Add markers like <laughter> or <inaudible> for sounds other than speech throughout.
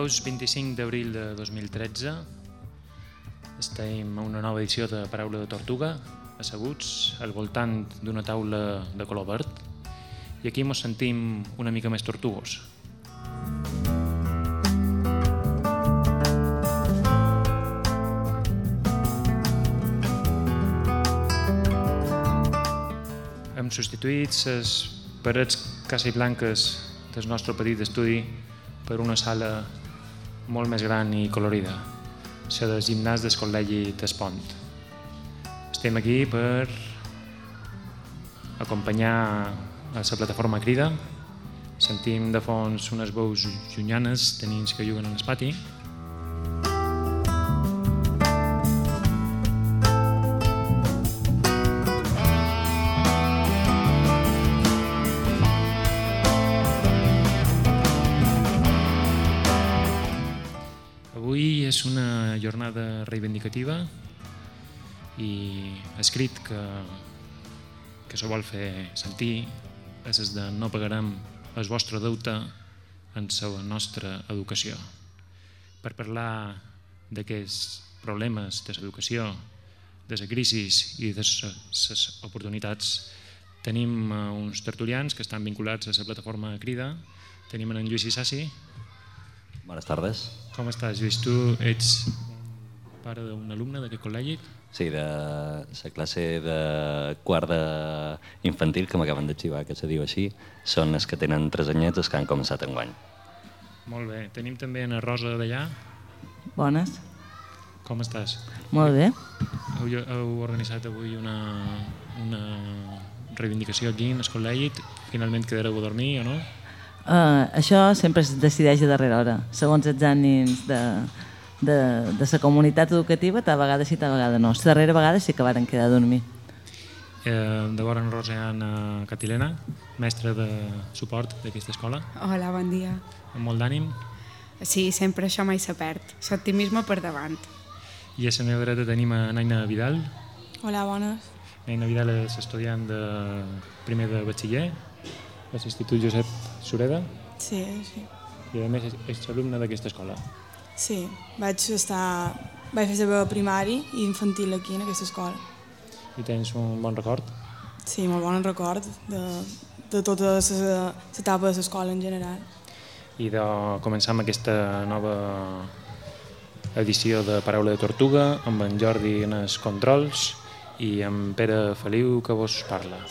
dijous 25 d'abril de 2013 estem a una nova edició de Paraula de Tortuga asseguts al voltant d'una taula de color verd i aquí ens sentim una mica més tortugos. Hem substituït les parets quasi blanques del nostre petit estudi per una sala molt més gran i colorida, la del gimnàs del Col·legi d'Espont. Estem aquí per acompanyar a la plataforma Crida. Sentim de fons unes veus llunyanes de nins que juguen en el pati. Reivindicativa i escrit que, que se vol fer sentir és de no pagarem el vostre deute en la nostra educació. Per parlar d'aquests problemes de l'educació, de la crisi i de les oportunitats, tenim uns tertulians que estan vinculats a la plataforma Crida. Tenim en Lluís Isassi. Bones tardes. Com estàs, Lluís? Tu ets pare d'un alumne d'aquest col·legi? Sí, de la classe de quart infantil que m'acaben d'arxivar, que se diu així, són els que tenen tres anyets els que han començat enguany. Molt bé. Tenim també en Rosa d'allà. Bones. Com estàs? Molt bé. Heu, heu organitzat avui una, una reivindicació aquí en el col·legi. Finalment quedareu a dormir o no? Uh, això sempre es decideix a darrera hora, segons els ànims de, de, de la comunitat educativa, tal vegada sí, tal vegada no. La darrera vegada sí que varen quedar a dormir. Eh, de vora en Roseana Catilena, mestra de suport d'aquesta escola. Hola, bon dia. Amb molt d'ànim. Sí, sempre això mai s'ha perd. L'optimisme per davant. I a la meva dreta tenim a Naina Vidal. Hola, bones. Naina Vidal és estudiant de primer de batxiller a l'Institut Josep Sureda. Sí, sí. I a més és alumne d'aquesta escola. Sí, vaig estar... Vaig fer saber primari i infantil aquí, en aquesta escola. I tens un bon record? Sí, molt bon record de, de tota l'etapa de l'escola en general. I de començar amb aquesta nova edició de Paraula de Tortuga, amb en Jordi en els controls i amb Pere Feliu que vos parla.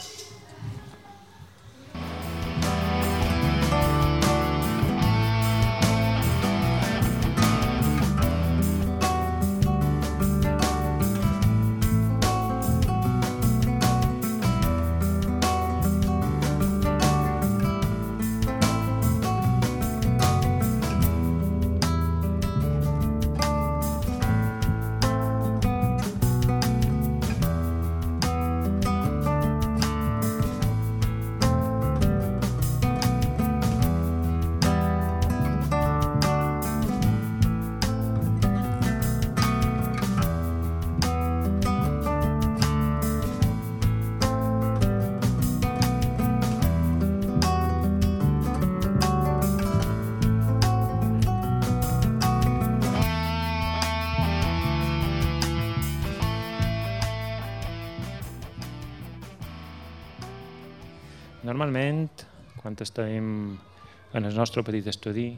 Nostre petit estudi,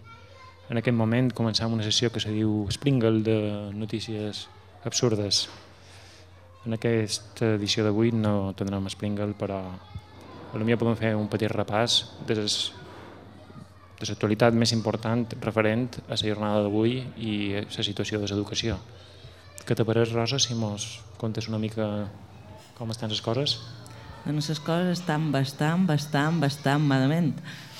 en aquest moment començam una sessió que se diu Springle de notícies absurdes. En aquesta edició d'avui no tindrem Springle, però potser podem fer un petit repàs de les de l'actualitat més important referent a la jornada d'avui i la situació de l'educació. Què te pareix, Rosa, si mos contes una mica com estan les coses? Doncs les coses estan bastant, bastant, bastant malament.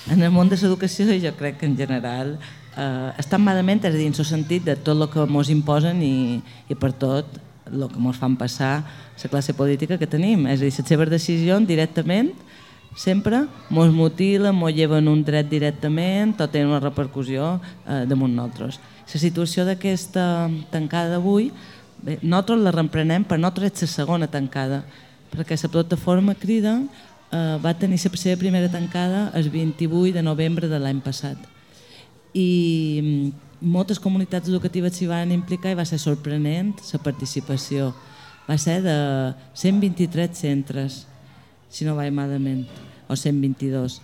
En el món de l'educació jo crec que en general eh, estan malament, és a dir, en el sentit de tot el que ens imposen i, i per tot el que ens fan passar la classe política que tenim. És a dir, les seves decisions directament sempre ens mutilen, ens lleven un dret directament, tot té una repercussió eh, damunt nosaltres. La situació d'aquesta tancada d'avui, nosaltres la reprenem, per nosaltres és la segona tancada, perquè la plataforma Crida eh, va tenir la seva primera tancada el 28 de novembre de l'any passat. I moltes comunitats educatives s'hi van implicar i va ser sorprenent la participació. Va ser de 123 centres, si no vaig malament, o 122.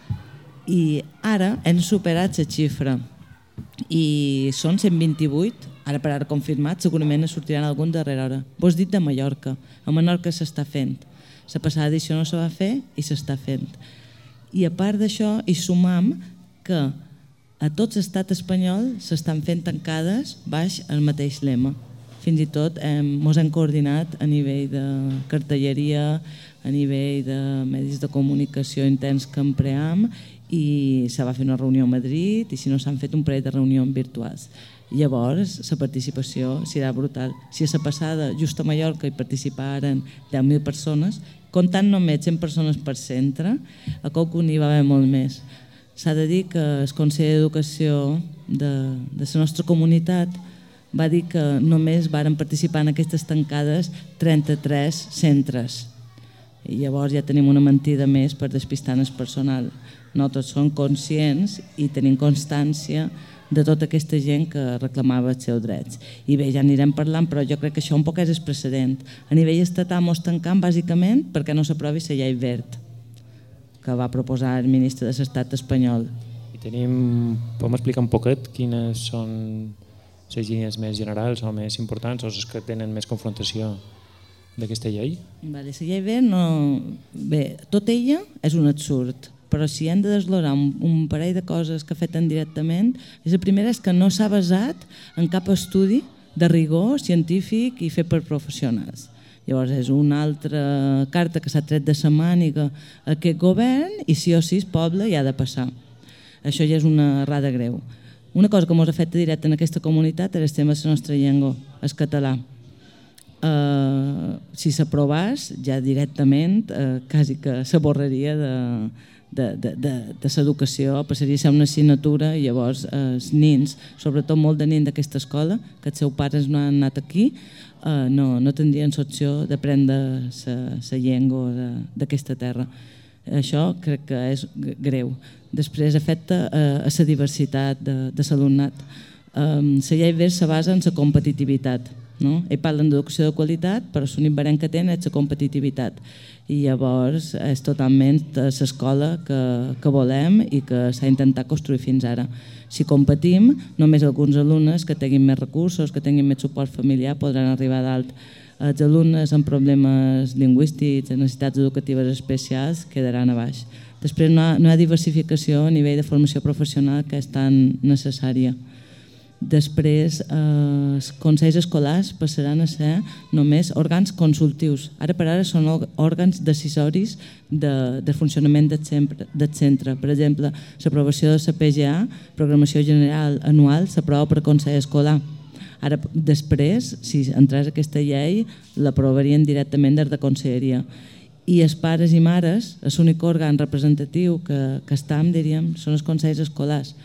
I ara hem superat la xifra i són 128, ara per ara confirmat, segurament sortiran algun darrere hora. Vos dit de Mallorca, a Menorca s'està fent. La passada edició no se va fer i s'està fent. I a part d'això, hi sumam que a tot l'estat espanyol s'estan fent tancades baix el mateix lema. Fins i tot hem, mos hem coordinat a nivell de cartelleria, a nivell de medis de comunicació interns que empream i se va fer una reunió a Madrid i si no s'han fet un parell de reunions virtuals. Llavors, la participació serà brutal. Si a la passada, just a Mallorca, hi participaren 10.000 persones, comptant només 100 persones per centre, a Coco n'hi va haver molt més. S'ha de dir que el Consell d'Educació de, de la nostra comunitat va dir que només varen participar en aquestes tancades 33 centres. I llavors ja tenim una mentida més per despistar el personal no tots són conscients i tenim constància de tota aquesta gent que reclamava els seus drets. I bé, ja anirem parlant, però jo crec que això un poc és el precedent. A nivell estatal mos tancant bàsicament perquè no s'aprovi la llei verd que va proposar el ministre de l'Estat espanyol. I tenim, podem explicar un poquet quines són les línies més generals o més importants o les que tenen més confrontació d'aquesta llei? Vale, la llei verd no... Bé, tot ella és un absurd però si hem de desglorar un, un parell de coses que feten directament, és la primera és que no s'ha basat en cap estudi de rigor científic i fet per professionals. Llavors és una altra carta que s'ha tret de sa màniga a aquest govern i sí o sí el poble hi ha de passar. Això ja és una errada greu. Una cosa que ens afecta directe en aquesta comunitat és el tema de la nostra llengua, el català. Uh, si s'aprovàs, ja directament, uh, quasi que s'aborraria de, de, de, de, de l'educació passaria a ser una assignatura i llavors eh, els nins, sobretot molt de nins d'aquesta escola, que els seus pares no han anat aquí, eh, no, no tindrien l'opció d'aprendre la llengua d'aquesta terra. Això crec que és greu. Després afecta eh, a la diversitat de, de l'alumnat. Eh, la llei ver se basa en la competitivitat. No? Ell parlen d'educació de qualitat, però l'únic barem que tenen és la competitivitat i llavors és totalment l'escola que, que volem i que s'ha intentat construir fins ara. Si competim, només alguns alumnes que tinguin més recursos, que tinguin més suport familiar, podran arribar dalt. Els alumnes amb problemes lingüístics, necessitats educatives especials, quedaran a baix. Després no hi ha, no hi ha diversificació a nivell de formació professional que és tan necessària. Després, eh, els consells escolars passaran a ser només òrgans consultius. Ara per ara són òrgans decisoris de, de funcionament del centre, del centre. Per exemple, l'aprovació de la PGA, Programació General Anual, s'aprova per Consell Escolar. Ara, després, si entrés aquesta llei, l'aprovarien directament des de Conselleria. I els pares i mares, l'únic òrgan representatiu que, que estem, diríem, són els consells escolars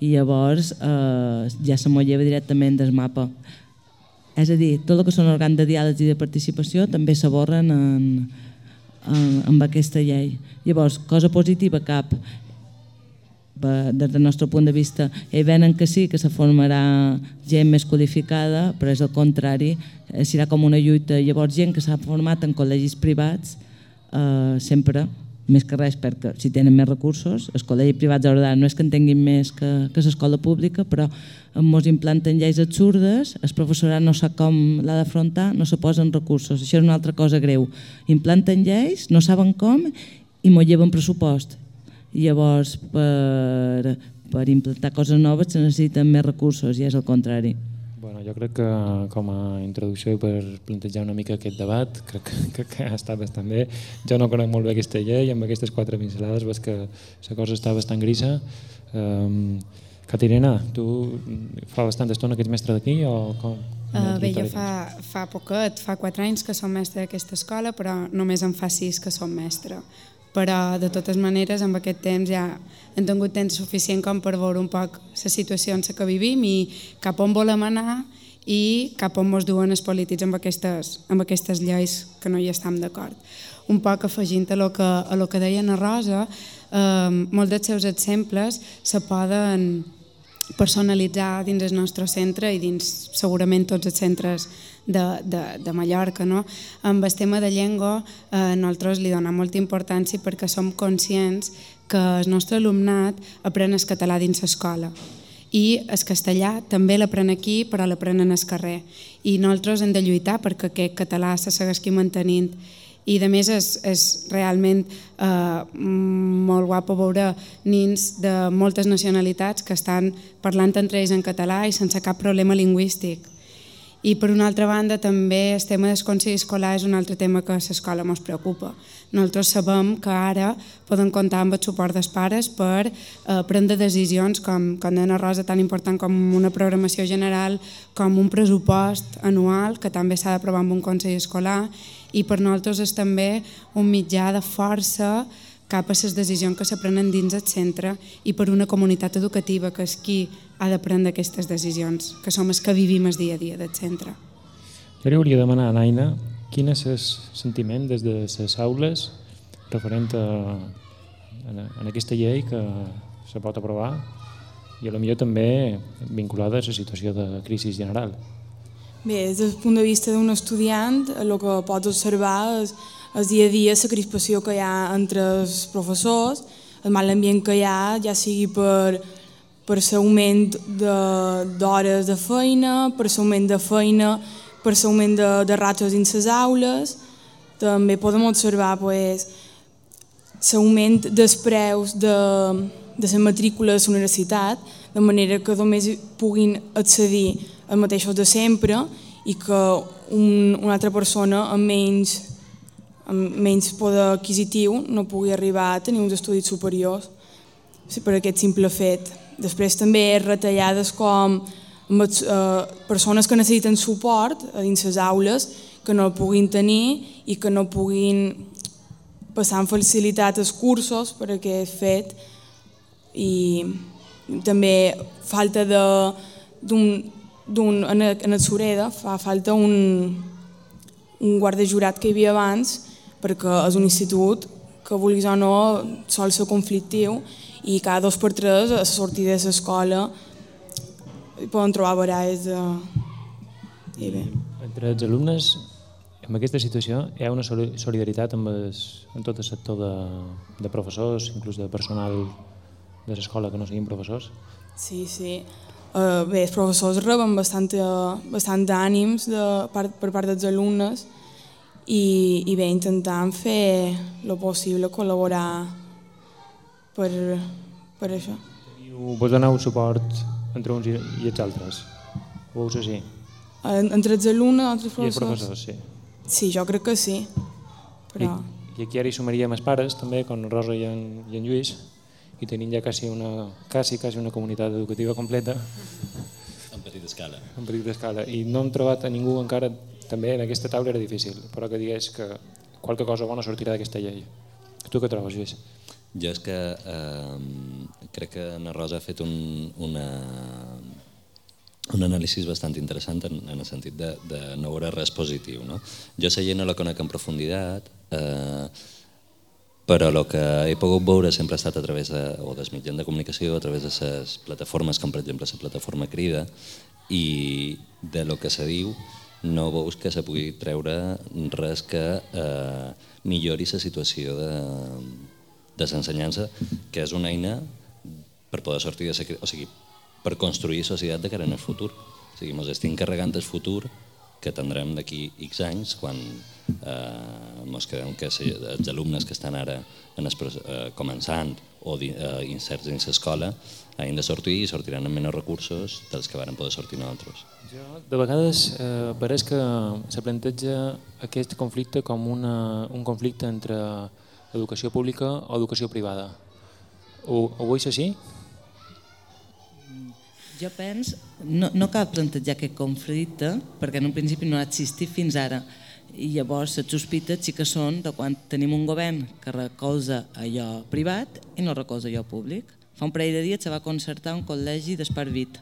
i llavors eh, ja se m'ho lleva directament del mapa. És a dir, tot el que són òrgans de diàleg i de participació també s'aborren en, en, amb aquesta llei. Llavors, cosa positiva cap, des del nostre punt de vista, hi venen que sí, que se formarà gent més qualificada, però és el contrari, serà com una lluita. Llavors, gent que s'ha format en col·legis privats, eh, sempre més que res perquè si tenen més recursos, els col·legis privats haurà no és que en tinguin més que, que l'escola pública, però ens implanten lleis absurdes, el professorat no sap com l'ha d'afrontar, no se posen recursos. Això és una altra cosa greu. Implanten lleis, no saben com i m'ho lleven pressupost. Llavors, per, per implantar coses noves se necessiten més recursos i és el contrari. Bueno, jo crec que com a introducció i per plantejar una mica aquest debat, crec, <laughs> crec que ha estat bastant bé. Jo no conec molt bé aquesta llei, i amb aquestes quatre pincelades veig que la cosa està bastant grisa. Um, Caterina, tu fa bastanta estona que ets mestre d'aquí o com? Uh, bé, jo fa, fa poquet, fa quatre anys que som mestre d'aquesta escola, però només en fa sis que som mestre però de totes maneres amb aquest temps ja hem tingut temps suficient com per veure un poc la situació en la que vivim i cap on volem anar i cap on ens duen els polítics amb aquestes, amb aquestes lleis que no hi estem d'acord. Un poc afegint a lo que, a lo que deia na Rosa, eh, molts dels seus exemples se poden personalitzar dins el nostre centre i dins segurament tots els centres de, de, de Mallorca. No? Amb el tema de llengua eh, nosaltres li donem molta importància perquè som conscients que el nostre alumnat aprèn el català dins l'escola i el castellà també l'aprèn aquí però l'aprenen al carrer i nosaltres hem de lluitar perquè aquest català se segueixi mantenint i de més és, és realment eh, molt guapo veure nins de moltes nacionalitats que estan parlant entre ells en català i sense cap problema lingüístic. I per una altra banda també el tema del Consell Escolar és un altre tema que a l'escola ens preocupa. Nosaltres sabem que ara poden comptar amb el suport dels pares per eh, prendre decisions com, com una rosa tan important com una programació general, com un pressupost anual que també s'ha d'aprovar amb un Consell Escolar i per nosaltres és també un mitjà de força cap a les decisions que s'aprenen dins el centre i per una comunitat educativa que és qui ha de prendre aquestes decisions, que som els que vivim el dia a dia del centre. Jo li hauria de demanar a Naina quin és el sentiment des de les aules referent a, a, aquesta llei que se pot aprovar i a lo millor també vinculada a la situació de crisi general. Bé, des del punt de vista d'un estudiant, el que pots observar és el dia a dia la crispació que hi ha entre els professors, el mal ambient que hi ha, ja sigui per per l'augment d'hores de, de feina, per l'augment de feina, per l'augment de, de ratos dins les aules. També podem observar pues, l'augment dels preus de, de la matrícula de la universitat, de manera que només puguin accedir als mateixos de sempre i que un, una altra persona amb menys, amb menys poder adquisitiu no pugui arribar a tenir uns estudis superiors per aquest simple fet. Després també retallades com eh, persones que necessiten suport a dins les aules que no el puguin tenir i que no puguin passar amb facilitat els cursos per aquest fet i també falta de d'un en, en el Sureda fa falta un, un guarda jurat que hi havia abans perquè és un institut que vulguis o no sol ser conflictiu i cada dos per tres a la sortida de l'escola poden trobar baralles de... I bé. Entre els alumnes, en aquesta situació, hi ha una solidaritat amb, els, amb tot el sector de, de professors, inclús de personal de l'escola que no siguin professors? Sí, sí. Uh, bé, els professors reben bastant, bastant ànims de part, per part dels alumnes i, i bé, intentant fer el possible, col·laborar per, per això. Vos doneu suport entre uns i, i els altres? Ho veus així? Entre els alumnes i altres professors? I els professors, sí. Sí, jo crec que sí. Però... I, I aquí ara hi sumaríem els pares també, com Rosa i en, i en Lluís, i tenim ja quasi una, quasi, quasi una comunitat educativa completa. En petita escala. En petita escala. I no hem trobat a ningú encara, també en aquesta taula era difícil, però que digués que qualque cosa bona sortirà d'aquesta llei. Tu què trobes, Lluís? Jo és que eh, crec que Ana Rosa ha fet un, una, un anàlisi bastant interessant en, en el sentit de, de no veure res positiu. No? Jo la llei no la conec en profunditat, eh, però el que he pogut veure sempre ha estat a través de, o dels mitjans de comunicació, a través de les plataformes com per exemple la plataforma Crida, i de lo que se diu no veus que se pugui treure res que eh, millori la situació de, de l'ensenyança, que és una eina per poder sortir de o sigui, per construir societat de cara en el futur. O sigui, ens estem carregant el futur que tindrem d'aquí X anys quan eh, ens quedem que els alumnes que estan ara en el, eh, començant o eh, inserts dins l'escola han de sortir i sortiran amb menys recursos dels que varen poder sortir nosaltres. Jo de vegades eh, pareix que se planteja aquest conflicte com una, un conflicte entre educació pública o educació privada. Ho, ho veus així? Jo penso, no, no cal plantejar aquest conflicte perquè en un principi no ha existit fins ara i llavors les sospites sí que són de quan tenim un govern que recolza allò privat i no recolza allò públic. Fa un parell de dies se va concertar un col·legi d'Esparvit,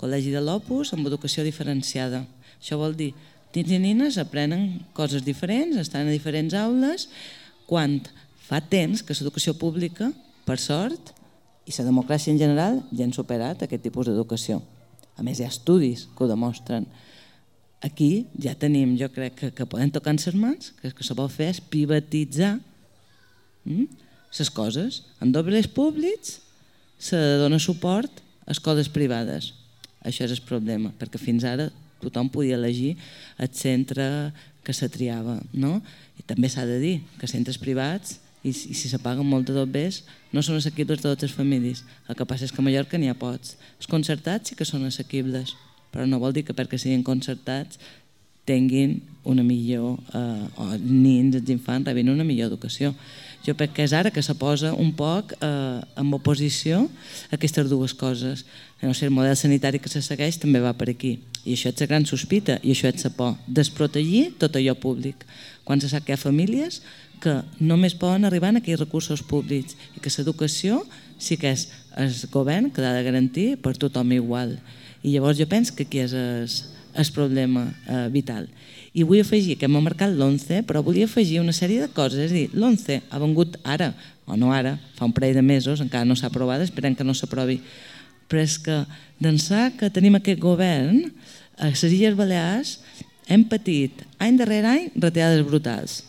col·legi de l'Opus amb educació diferenciada. Això vol dir, nins i nines aprenen coses diferents, estan a diferents aules quan fa temps que l'educació pública, per sort, I la democràcia en general ja han superat aquest tipus d'educació. A més, hi ha estudis que ho demostren. Aquí ja tenim, jo crec que, que podem tocar en les mans, que el que se vol fer és privatitzar les mm, coses. En dobles públics se dona suport a escoles privades. Això és el problema, perquè fins ara tothom podia elegir el centre que se triava. No? I també s'ha de dir que centres privats i, i si se paguen molt de dobbers no són assequibles de totes les famílies. El que passa és que a Mallorca n'hi ha pots. Els concertats sí que són assequibles, però no vol dir que perquè siguin concertats tinguin una millor, eh, o nins, els infants, rebin una millor educació. Jo crec que és ara que se posa un poc eh, en oposició a aquestes dues coses. No sé, el model sanitari que se segueix també va per aquí. I això és la gran sospita, i això és la por. Desprotegir tot allò públic. Quan se sap que hi ha famílies que només poden arribar a aquells recursos públics i que l'educació sí que és el govern que ha de garantir per tothom igual. I llavors jo penso que aquí és el, problema eh, vital. I vull afegir que hem marcat l'11, però volia afegir una sèrie de coses. És a dir, l'11 ha vengut ara, o no ara, fa un parell de mesos, encara no s'ha aprovat, esperem que no s'aprovi. Però és que d'ençà que tenim aquest govern, a les Illes Balears hem patit any darrere any retirades brutals.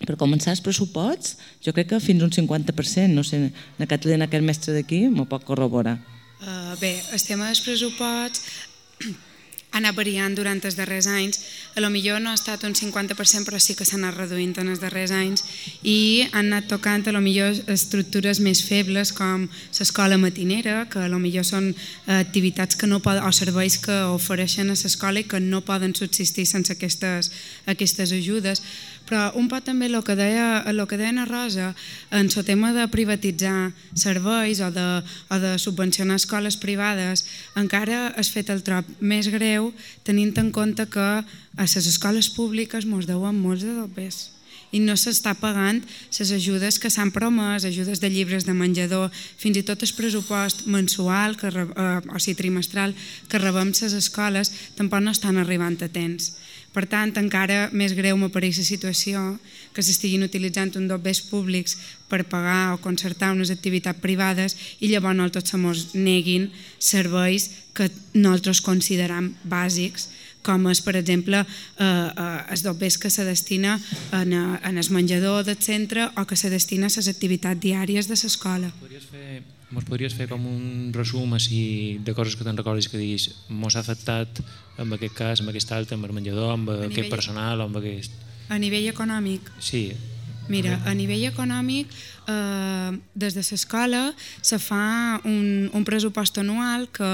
Per començar els pressuposts, jo crec que fins un 50%, no sé, la Catalina, aquest mestre d'aquí, m'ho pot corroborar. Uh, bé, el tema dels pressuposts <clears throat> ha anat variant durant els darrers anys. A lo millor no ha estat un 50%, però sí que s'ha anat reduint en els darrers anys i han anat tocant a lo millor estructures més febles com l'escola matinera, que a lo millor són activitats que no poden, o serveis que ofereixen a l'escola i que no poden subsistir sense aquestes, aquestes ajudes. Però un poc també el que deia, el que deia Rosa en el tema de privatitzar serveis o de, o de subvencionar escoles privades encara has fet el trop més greu tenint en compte que a les escoles públiques mos deuen molts de dobbers i no s'està pagant les ajudes que s'han promès, ajudes de llibres de menjador, fins i tot el pressupost mensual que, eh, o sigui, trimestral que rebem les escoles tampoc no estan arribant a temps. Per tant, encara més greu m'apareix la situació que s'estiguin utilitzant un dobbers públics per pagar o concertar unes activitats privades i llavors nosaltres se mos neguin serveis que nosaltres consideram bàsics com és, per exemple, eh, eh, els dobbers que se destina en, en el menjador del centre o que se destina a les activitats diàries de l'escola. Mos podries fer com un resum així de coses que te'n recordis que diguis mos ha afectat en aquest cas, amb aquest altre, amb el menjador, amb a aquest nivell... personal, amb aquest... A nivell econòmic? Sí. Mira, a nivell econòmic, eh, des de l'escola se fa un, un pressupost anual que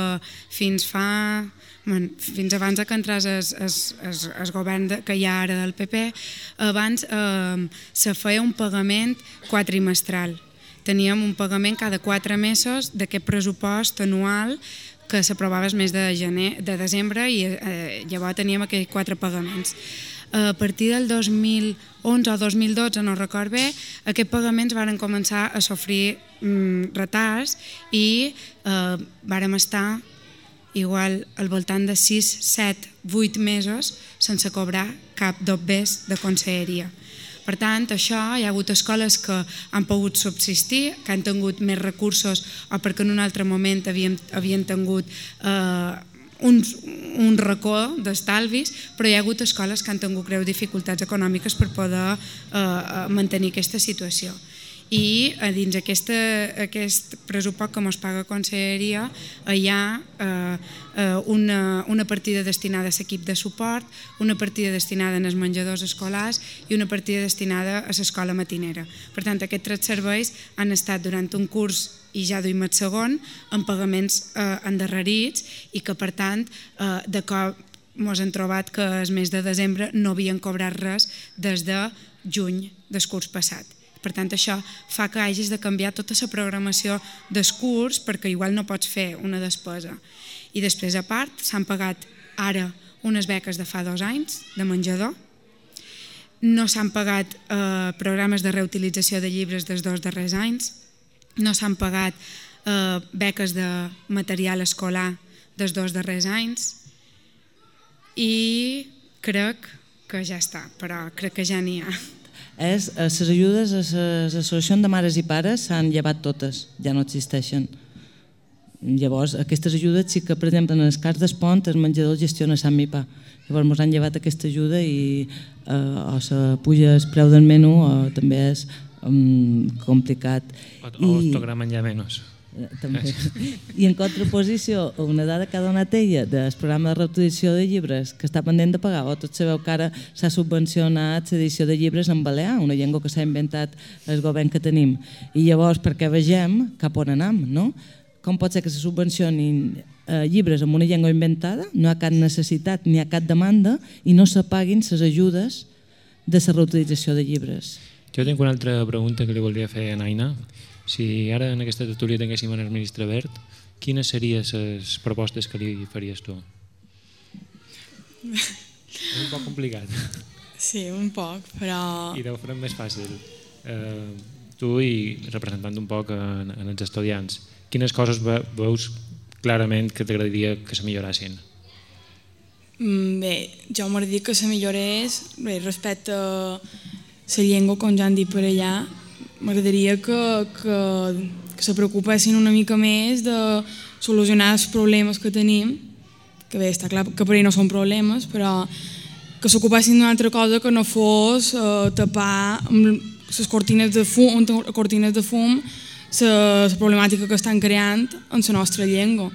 fins fa bueno, fins abans que entrés el, el, el govern de, que hi ha ara del PP, abans eh, se feia un pagament quatrimestral teníem un pagament cada quatre mesos d'aquest pressupost anual que s'aprovava el mes de, gener, de desembre i eh, llavors teníem aquells quatre pagaments. A partir del 2011 o 2012, no record bé, aquests pagaments varen començar a sofrir mm, retards i eh, vàrem estar igual al voltant de 6, 7, 8 mesos sense cobrar cap dobbers de conselleria. Per tant, això hi ha hagut escoles que han pogut subsistir, que han tingut més recursos o perquè en un altre moment havien, havien tingut eh, un, un racó d'estalvis, però hi ha hagut escoles que han tingut greus dificultats econòmiques per poder eh, mantenir aquesta situació i a dins aquesta, aquest pressupost que ens paga Conselleria hi ha eh, eh, una, una partida destinada a l'equip de suport, una partida destinada als menjadors escolars i una partida destinada a l'escola matinera. Per tant, aquests tres serveis han estat durant un curs i ja duim el segon en pagaments eh, endarrerits i que per tant eh, de cop ens hem trobat que el mes de desembre no havien cobrat res des de juny del curs passat per tant, això fa que hagis de canviar tota la programació del curs perquè igual no pots fer una despesa. I després, a part, s'han pagat ara unes beques de fa dos anys de menjador, no s'han pagat eh, programes de reutilització de llibres dels dos darrers anys, no s'han pagat eh, beques de material escolar dels dos darrers anys. I crec que ja està, però crec que ja n'hi ha és les eh, ajudes a les associacions de mares i pares s'han llevat totes, ja no existeixen. Llavors, aquestes ajudes sí que, per exemple, en el cas d'Espont, el menjador el gestiona Sant Mipa. Llavors, ens han llevat aquesta ajuda i eh, o se puja el preu del menú o també és um, complicat. O, o I... tocarà menjar menys. Eh, també. I en contraposició, una dada que ha donat ella del programa de reutilizació de llibres que està pendent de pagar, o tots sabeu que ara s'ha subvencionat l'edició de llibres en balear, una llengua que s'ha inventat el govern que tenim. I llavors, perquè vegem cap on anem, no? Com pot ser que se subvencionin eh, llibres amb una llengua inventada, no hi ha cap necessitat ni hi ha cap demanda i no se paguin les ajudes de la reutilització de llibres. Jo tinc una altra pregunta que li voldria fer a Naina. Si ara en aquesta tertúlia tinguéssim el ministre Verd, quines serien les propostes que li faries tu? És <laughs> un poc complicat. Sí, un poc, però... I deu fer més fàcil. Eh, tu i representant un poc en, en els estudiants, quines coses veus clarament que t'agradaria que se millorassin? Mm, bé, jo m'agradaria que se millorés bé, respecte a la llengua, com ja han dit per allà, m'agradaria que, que, que se preocupessin una mica més de solucionar els problemes que tenim, que bé, està clar que per ell no són problemes, però que s'ocupessin d'una altra cosa que no fos eh, tapar amb les cortines de fum, cortines de fum la problemàtica que estan creant en la nostra llengua.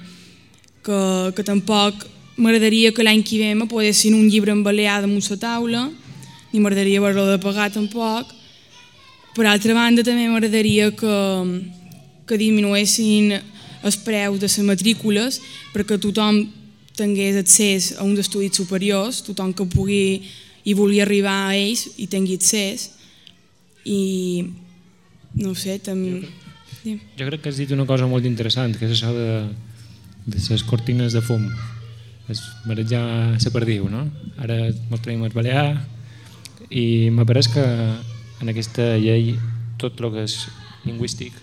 Que, que tampoc m'agradaria que l'any que ve me poguessin un llibre en balear damunt la taula, ni m'agradaria haver-lo de pagar tampoc, per altra banda, també m'agradaria que, que disminuessin els preus de les matrícules perquè tothom tingués accés a uns estudis superiors, tothom que pugui i vulgui arribar a ells i tingui accés. I no sé, també... Jo, jo crec que has dit una cosa molt interessant, que és això de, de les cortines de fum. És marejar la perdiu, no? Ara mostrem el balear i me pareix que en aquesta llei tot el que és lingüístic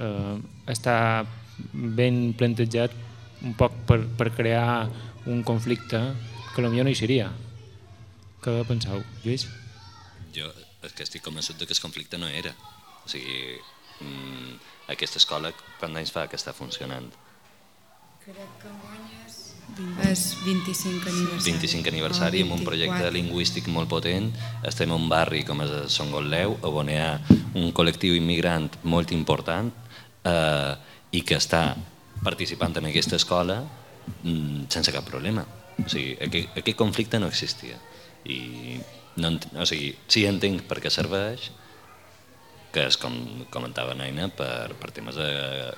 eh, està ben plantejat un poc per, per crear un conflicte que potser no hi seria. Què penseu, Lluís? Jo és que estic convençut que el conflicte no era. O sigui, mmm, aquesta escola, quant anys fa que està funcionant? Crec que guanyes és 25 aniversari. 25 aniversari amb un projecte lingüístic molt potent. Estem en un barri com és Son Gotleu, on hi ha un col·lectiu immigrant molt important eh, i que està participant en aquesta escola mm, sense cap problema. O sigui, aquest, aquest conflicte no existia. I no, o sigui, sí entenc per què serveix, que és com comentava Naina, per, per temes de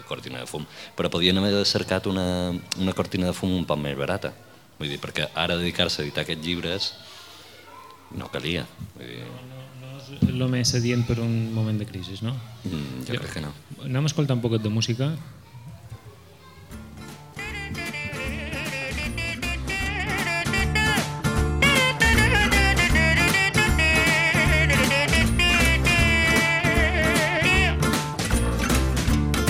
cortina de fum. Però podien haver cercat una, una cortina de fum un poc més barata. Vull dir, perquè ara dedicar-se a editar aquests llibres no calia. Vull dir... No, no és el més adient per un moment de crisi, no? Mm, jo, jo crec que no. Anem a escoltar un poquet de música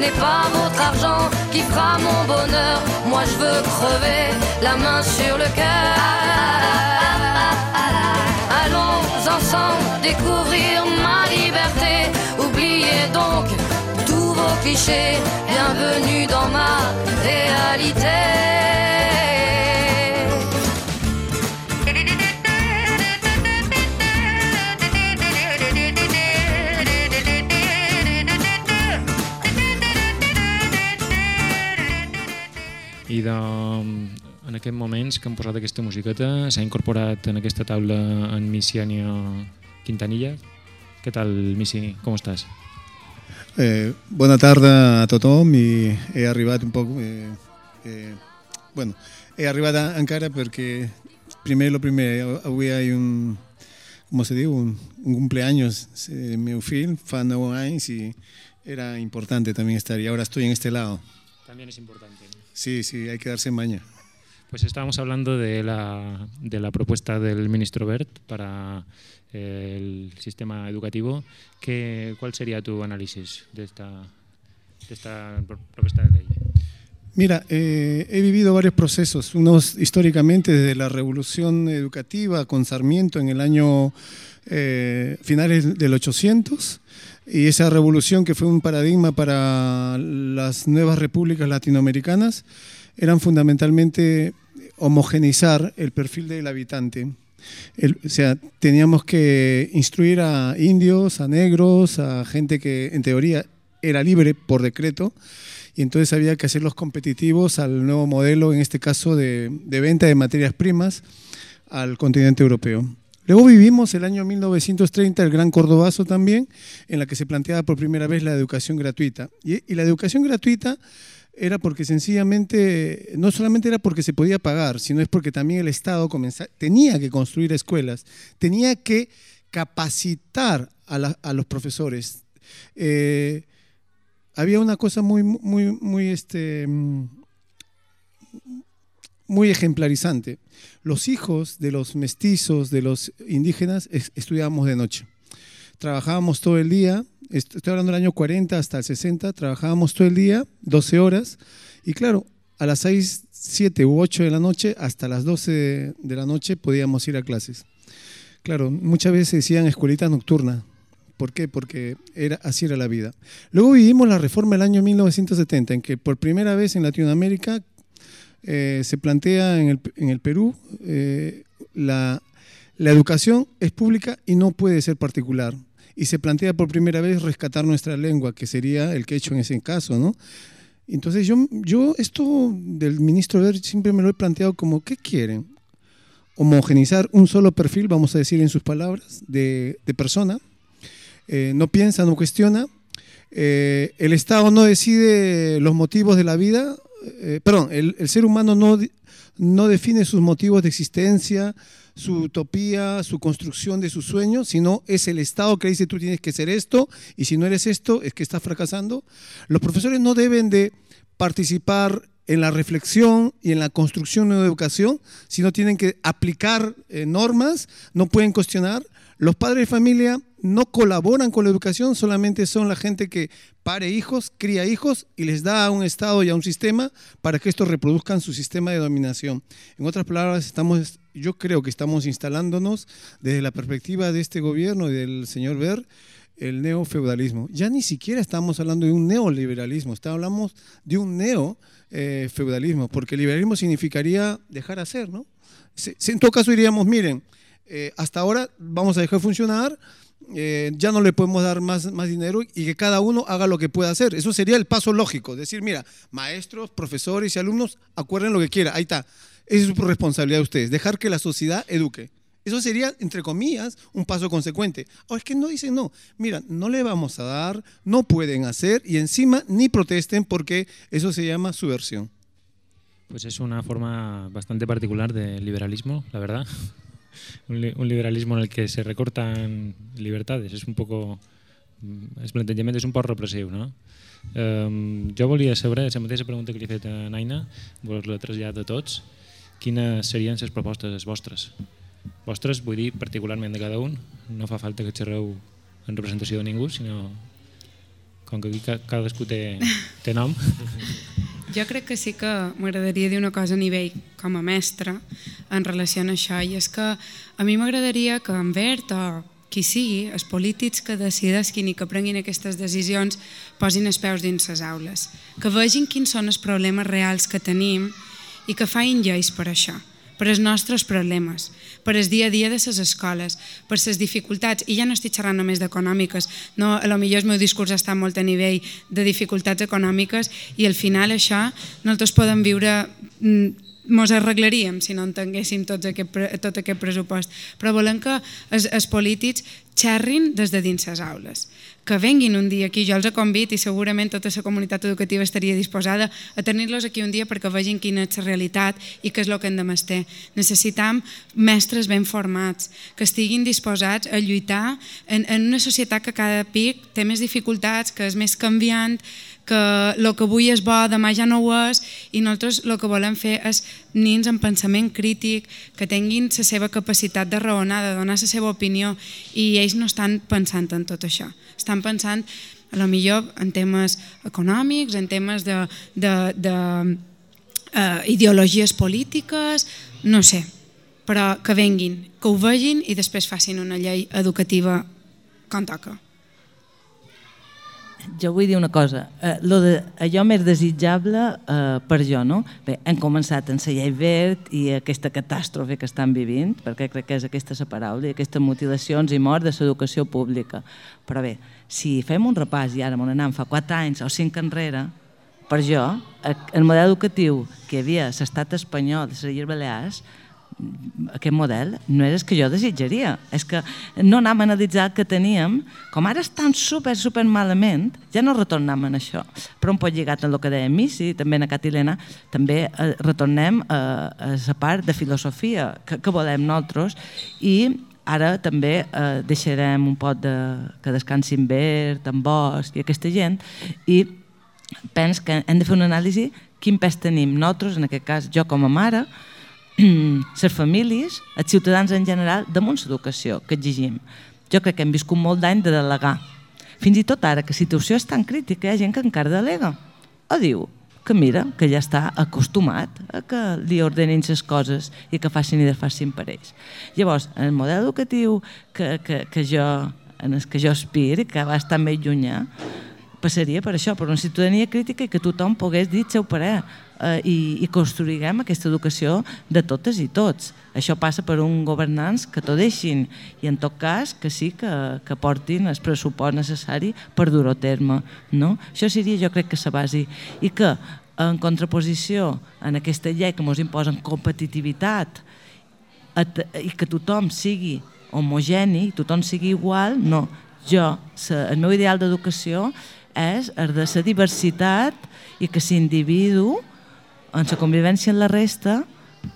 C'est pas votre argent qui fera mon bonheur. Moi je veux crever la main sur le cœur. Allons ensemble découvrir ma liberté. Oubliez donc tous vos clichés. Bienvenue dans ma réalité. I de, en aquests moments que hem posat aquesta musiqueta s'ha incorporat en aquesta taula en Missiania Quintanilla. Què tal, Missi? Com estàs? Eh, bona tarda a tothom i he arribat un poc... Eh, eh, bueno, he arribat a, encara perquè primer lo primer, avui hi ha un, com se diu, un, un cumpleaños de meu fill, fa 9 anys i era importante también estar y ahora estoy en este lado. También es importante. Sí, sí, hay que darse maña. Pues estábamos hablando de la, de la propuesta del ministro Bert para eh, el sistema educativo. ¿Qué, ¿Cuál sería tu análisis de esta, de esta pro- propuesta de ley? Mira, eh, he vivido varios procesos, unos históricamente desde la revolución educativa con Sarmiento en el año eh, finales del 800 y esa revolución que fue un paradigma para las nuevas repúblicas latinoamericanas eran fundamentalmente homogeneizar el perfil del habitante. O sea, teníamos que instruir a indios, a negros, a gente que en teoría era libre por decreto y entonces había que hacerlos competitivos al nuevo modelo, en este caso de venta de materias primas al continente europeo. Luego vivimos el año 1930, el Gran Cordobazo también, en la que se planteaba por primera vez la educación gratuita. Y, la educación gratuita era porque sencillamente, no solamente era porque se podía pagar, sino es porque también el Estado tenía que construir escuelas, tenía que capacitar a los profesores. Eh, había una cosa muy, muy, muy, este, mm, muy ejemplarizante. Los hijos de los mestizos, de los indígenas, es- estudiábamos de noche. Trabajábamos todo el día, est- estoy hablando del año 40 hasta el 60, trabajábamos todo el día, 12 horas, y claro, a las 6, 7 u 8 de la noche, hasta las 12 de, de la noche podíamos ir a clases. Claro, muchas veces decían escuelita nocturna. ¿Por qué? Porque era, así era la vida. Luego vivimos la reforma del año 1970, en que por primera vez en Latinoamérica eh, se plantea en el, Perú eh, la, educación es pública y no puede ser particular. Y se plantea por primera vez rescatar nuestra lengua, que sería el que he hecho en ese caso, ¿no? Entonces yo, yo esto del ministro Ver siempre me lo he planteado como, ¿qué quieren? Homogenizar un solo perfil, vamos a decir en sus palabras, de, persona. Eh, no piensa, no cuestiona. El Estado no decide los motivos de la vida, eh, perdón, el, el ser humano no, no define sus motivos de existencia, su utopía, su construcción de sus sueños, sino es el Estado que dice tú tienes que ser esto y si no eres esto es que estás fracasando. Los profesores no deben de participar en la reflexión y en la construcción de una educación, sino tienen que aplicar eh, normas, no pueden cuestionar. Los padres de familia no colaboran con la educación, solamente son la gente que pare hijos, cría hijos y les da a un Estado y a un sistema para que estos reproduzcan su sistema de dominación. En otras palabras, estamos, yo creo que estamos instalándonos desde la perspectiva de este gobierno y del señor Ver el neofeudalismo. Ya ni siquiera estamos hablando de un neoliberalismo, está- hablamos de un neofeudalismo, porque liberalismo significaría dejar hacer, ¿no? Si- si en todo caso diríamos, miren, eh, hasta ahora vamos a dejar funcionar, eh, ya no le podemos dar más, más dinero y que cada uno haga lo que pueda hacer. Eso sería el paso lógico, decir, mira, maestros, profesores y alumnos, acuerden lo que quiera, ahí está. Es su responsabilidad de ustedes, dejar que la sociedad eduque. Eso sería, entre comillas, un paso consecuente. O es que no dicen no. Mira, no le vamos a dar, no pueden hacer y encima ni protesten porque eso se llama subversión. Pues es una forma bastante particular de liberalismo, la verdad. Un, li- un liberalismo en el que se recortan libertades. És un poco... mm, El plantejament és un poc repressiu, no? Um, jo volia saber, la mateixa pregunta que li he fet a Naina, vos-la traslladar a tots, quines serien les propostes les vostres? Vostres, vull dir, particularment de cada un, no fa falta que xerreu en representació de ningú, sinó com que aquí cadascú té, té nom. <laughs> Jo crec que sí que m'agradaria dir una cosa a nivell com a mestre en relació a això, i és que a mi m'agradaria que en Bert o qui sigui, els polítics que decidesquin i que prenguin aquestes decisions posin els peus dins les aules, que vegin quins són els problemes reals que tenim i que facin lleis per això per als nostres problemes, per el dia a dia de les escoles, per les dificultats, i ja no estic xerrant només d'econòmiques, no, a lo millor el meu discurs està molt a nivell de dificultats econòmiques i al final això nosaltres podem viure mm, mos arreglaríem si no entenguéssim tots aquest, tot aquest pressupost. Però volem que els, els polítics xerrin des de dins les aules. Que venguin un dia aquí, jo els convit i segurament tota la comunitat educativa estaria disposada a tenir-los aquí un dia perquè vegin quina és la realitat i què és el que hem de mestre. Necessitam mestres ben formats, que estiguin disposats a lluitar en, en una societat que cada pic té més dificultats, que és més canviant, que el que avui és bo, demà ja no ho és, i nosaltres el que volem fer és nins amb pensament crític, que tinguin la seva capacitat de raonar, de donar la seva opinió, i ells no estan pensant en tot això. Estan pensant, a lo millor, en temes econòmics, en temes de, de, de uh, ideologies polítiques, no sé, però que venguin, que ho vegin i després facin una llei educativa com toca jo vull dir una cosa, eh, lo de, allò més desitjable eh, per jo, no? Bé, hem començat en llei verd i aquesta catàstrofe que estan vivint, perquè crec que és aquesta la paraula, i aquestes mutilacions i mort de l'educació pública. Però bé, si fem un repàs i ara m'on anem fa 4 anys o 5 enrere, per jo, el model educatiu que havia l'estat espanyol, de les Illes Balears, aquest model no és el que jo desitjaria. És que no anàvem a analitzar el que teníem, com ara estan super, super malament, ja no retornem a això. Però un pot lligat amb el que deia Missy, també en Cat Helena, també eh, retornem a, a la part de filosofia que, que volem nosaltres i ara també eh, deixarem un pot de, que descansin verd, en bosc i aquesta gent i pens que hem de fer una anàlisi quin pes tenim nosaltres, en aquest cas jo com a mare, <clears throat> les famílies, els ciutadans en general, damunt l'educació que exigim. Jo crec que hem viscut molt d'any de delegar. Fins i tot ara, que la situació és tan crítica, hi ha gent que encara delega. O diu que mira, que ja està acostumat a que li ordenin les coses i que facin i desfacin per ells. Llavors, el model educatiu que, que, que jo, en el que jo aspiro, que va estar més llunyà, passaria per això, per una ciutadania crítica i que tothom pogués dir el seu parer eh, i, i construïguem aquesta educació de totes i tots. Això passa per un governants que t'ho deixin i en tot cas que sí que, que portin el pressupost necessari per dur-ho a terme. No? Això seria jo crec que la base i que en contraposició en aquesta llei que ens imposen competitivitat i que tothom sigui homogeni, tothom sigui igual, no. Jo, el meu ideal d'educació és el de la diversitat i que l'individu, en la convivència amb la resta,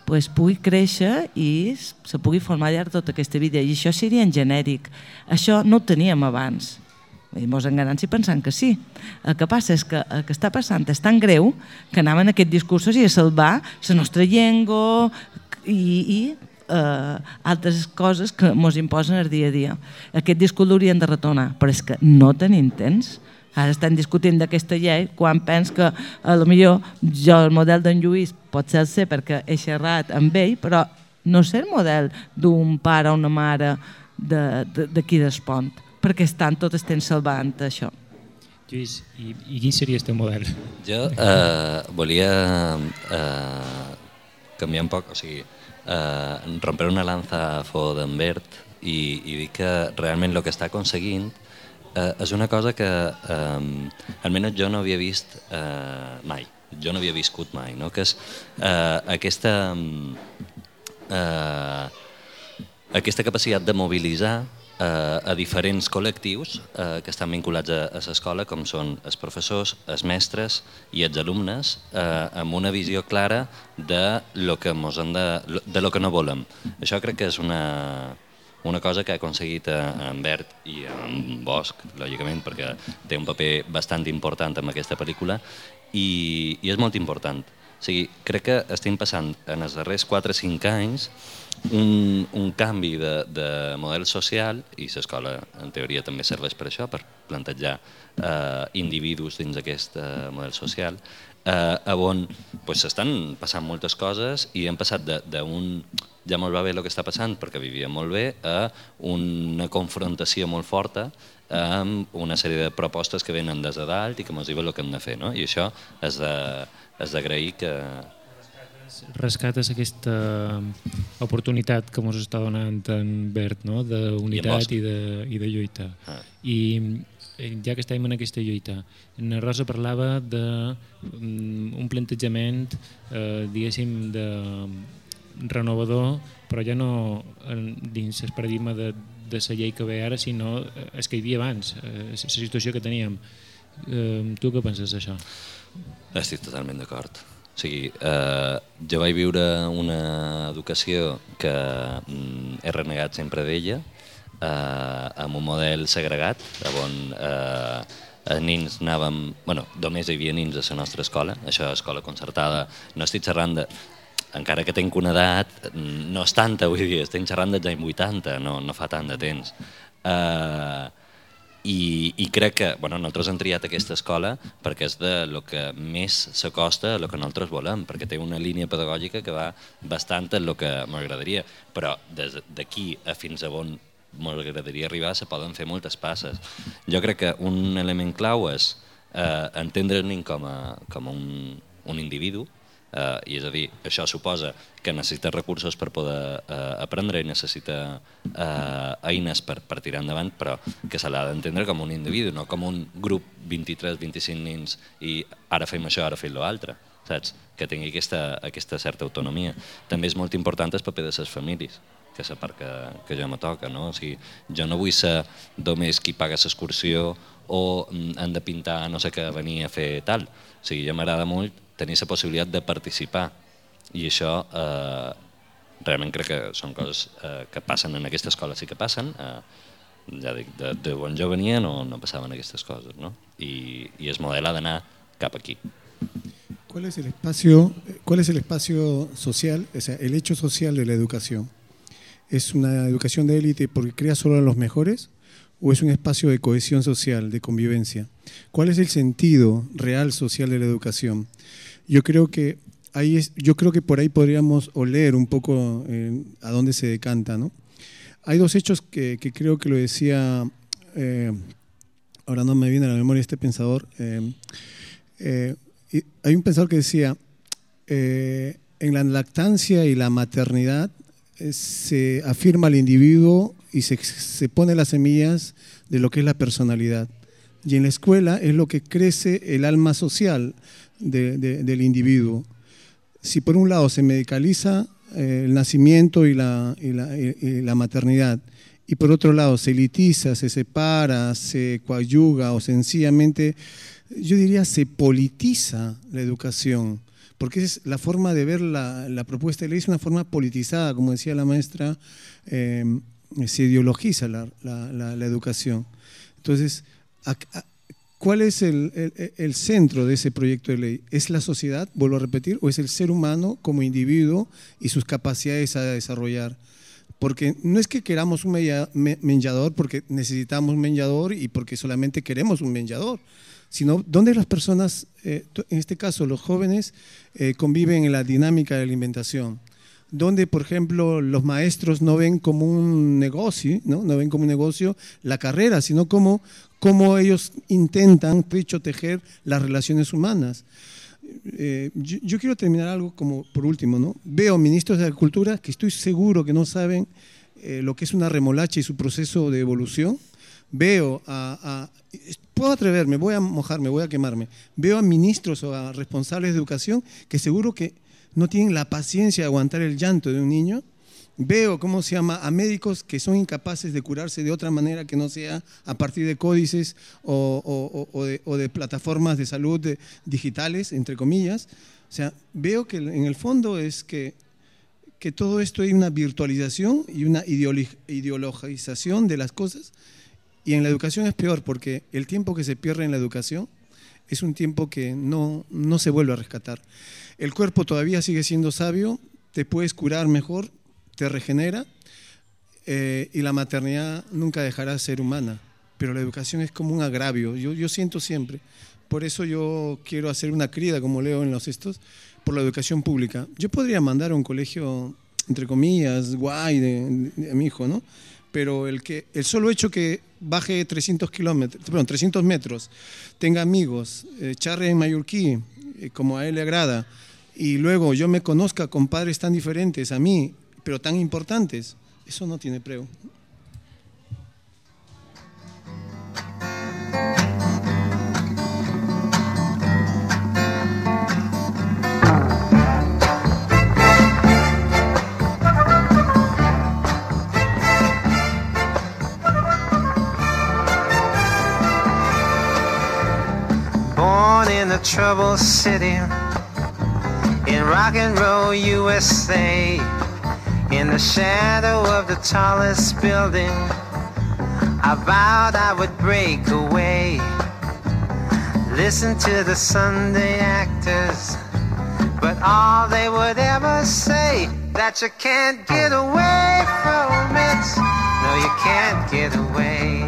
pues, pugui créixer i se pugui formar llarg tota aquesta vida. I això seria en genèric. Això no ho teníem abans. I mos enganant si pensant que sí. El que passa és que el que està passant és tan greu que anaven aquests discursos i a salvar la nostra llengua i, i eh, altres coses que ens imposen el dia a dia. Aquest discurs l'haurien de retornar, però és que no tenim temps. Ara estem discutint d'aquesta llei quan pens que a lo millor jo el model d'en Lluís pot ser el ser perquè he xerrat amb ell, però no sé el model d'un pare o una mare d'aquí de, de, d'Espont, perquè estan tot estem salvant això. Lluís, i, i quin seria el teu model? Jo eh, volia eh, canviar un poc, o sigui, eh, romper una lanza a favor d'en Bert i, i dir que realment el que està aconseguint eh, és una cosa que eh, almenys jo no havia vist eh, mai, jo no havia viscut mai, no? que és eh, aquesta, eh, aquesta capacitat de mobilitzar eh, a diferents col·lectius eh, que estan vinculats a, a l'escola, com són els professors, els mestres i els alumnes, eh, amb una visió clara de lo que, mos han de, de lo que no volem. Això crec que és una, una cosa que ha aconseguit eh, en Bert i en Bosch, lògicament, perquè té un paper bastant important en aquesta pel·lícula, i, i és molt important. sigui, crec que estem passant en els darrers 4 o 5 anys un, un canvi de, de model social i l'escola en teoria també serveix per això, per plantejar eh, individus dins d'aquest eh, model social eh, on pues, passant moltes coses i hem passat d'un ja molt va bé el que està passant perquè vivia molt bé a una confrontació molt forta amb una sèrie de propostes que venen des de dalt i que ens diuen el que hem de fer. No? I això és d'agrair que... Rescates aquesta oportunitat que ens està donant en Bert, no? d'unitat i, i, de, i de lluita. Ah. I eh, ja que estem en aquesta lluita, en Rosa parlava d'un mm, plantejament, eh, diguéssim, de renovador, però ja no dins el paradigma de, de la llei que ve ara, sinó el que hi havia abans, la eh, situació que teníem. Eh, tu què penses d'això? Estic totalment d'acord. O sigui, eh, jo vaig viure una educació que mm, he renegat sempre d'ella, eh, amb un model segregat, on eh, els nins anàvem... bueno, només hi havia nins a la nostra escola, això escola concertada, no estic xerrant de encara que tinc una edat, no és tanta, vull dir, estem xerrant dels anys 80, no, no fa tant de temps. Uh, i, i crec que bueno, nosaltres hem triat aquesta escola perquè és de lo que més s'acosta a lo que nosaltres volem, perquè té una línia pedagògica que va bastant en el que m'agradaria, però d'aquí a fins a on m'agradaria arribar se poden fer moltes passes. Jo crec que un element clau és eh, entendre-ne com, a, com un, un individu, Eh, I és a dir, això suposa que necessita recursos per poder eh, aprendre i necessita eh, eines per, per tirar endavant, però que se l'ha d'entendre com un individu, no com un grup 23-25 nins i ara fem això, ara fem l'altre, saps? Que tingui aquesta, aquesta certa autonomia. També és molt important el paper de les famílies, que és la part que, que jo me toca. No? O sigui, jo no vull ser només qui paga l'excursió o mm, han de pintar no sé què venir a fer tal. O sigui, jo m'agrada molt tenir la possibilitat de participar i això eh, realment crec que són coses eh, que passen en aquesta escola, sí que passen, eh, ja dic, de, de on jo venia no, no passaven aquestes coses, ¿no? I, i es modela d'anar cap aquí. ¿Cuál es el espacio, cuál es el espacio social, o sea, el hecho social de la educación? ¿Es una educación de élite porque crea solo a los mejores o es un espacio de cohesión social, de convivencia? ¿Cuál es el sentido real social de la educación? Yo creo que ahí es, yo creo que por ahí podríamos oler un poco eh, a dónde se decanta, ¿no? Hay dos hechos que, que creo que lo decía, eh, ahora no me viene a la memoria este pensador, eh, hay un pensador que decía, en la lactancia y la maternidad se afirma al individuo y se, se pone las semillas de lo que es la personalidad. Y en la escuela es lo que crece el alma social, del individuo. Si por un lado se medicaliza eh, el nacimiento y la, la, maternidad, y por otro lado se elitiza, se separa, se coadyuga o sencillamente, yo diría, se politiza la educación, porque es la forma de ver la, propuesta de ley, es una forma politizada, como decía la maestra, eh, se ideologiza la, educación. Entonces, ¿Cuál es el, centro de ese proyecto de ley? ¿Es la sociedad, vuelvo a repetir, o es el ser humano como individuo y sus capacidades a desarrollar? Porque no es que queramos un menjador porque necesitamos un menjador y porque solamente queremos un menjador, sino donde las personas, eh, en este caso los jóvenes, eh, conviven en la dinámica de alimentación donde, por ejemplo, los maestros no ven como un negocio, no, no ven como un negocio la carrera, sino como, cómo ellos intentan, dicho, tejer las relaciones humanas. Eh, yo, quiero terminar algo como por último, ¿no? Veo ministros de Agricultura que estoy seguro que no saben eh, lo que es una remolacha y su proceso de evolución. Veo a, puedo atreverme, voy a mojarme, voy a quemarme. Veo a ministros o a responsables de educación que seguro que no tienen la paciencia de aguantar el llanto de un niño veo, ¿cómo se llama?, a médicos que son incapaces de curarse de otra manera que no sea a partir de códices o, de, plataformas de salud digitales, entre comillas. O sea, veo que en el fondo es que, que todo esto hay una virtualización y una ideologización de las cosas. Y en la educación es peor porque el tiempo que se pierde en la educación es un tiempo que no, no se vuelve a rescatar. El cuerpo todavía sigue siendo sabio, te puedes curar mejor, te regenera eh, y la maternidad nunca dejará de ser humana, pero la educación es como un agravio, yo, yo siento siempre. Por eso yo quiero hacer una crida, como leo en los estos, por la educación pública. Yo podría mandar a un colegio, entre comillas, guay de, mi hijo, ¿no? Pero el, que, el solo hecho que baje 300 kilómetros, perdón, 300 metros, tenga amigos, eh, charre en mallorquí, eh, como a él le agrada, y luego yo me conozca con padres tan diferentes a mí, pero tan importantes, eso no tiene preo. Born in a troubled city in rock and roll USA, in the shadow of the tallest building, I vowed I would break away. Listen to the Sunday actors, but all they would ever say that you can't get away from it. No, you can't get away.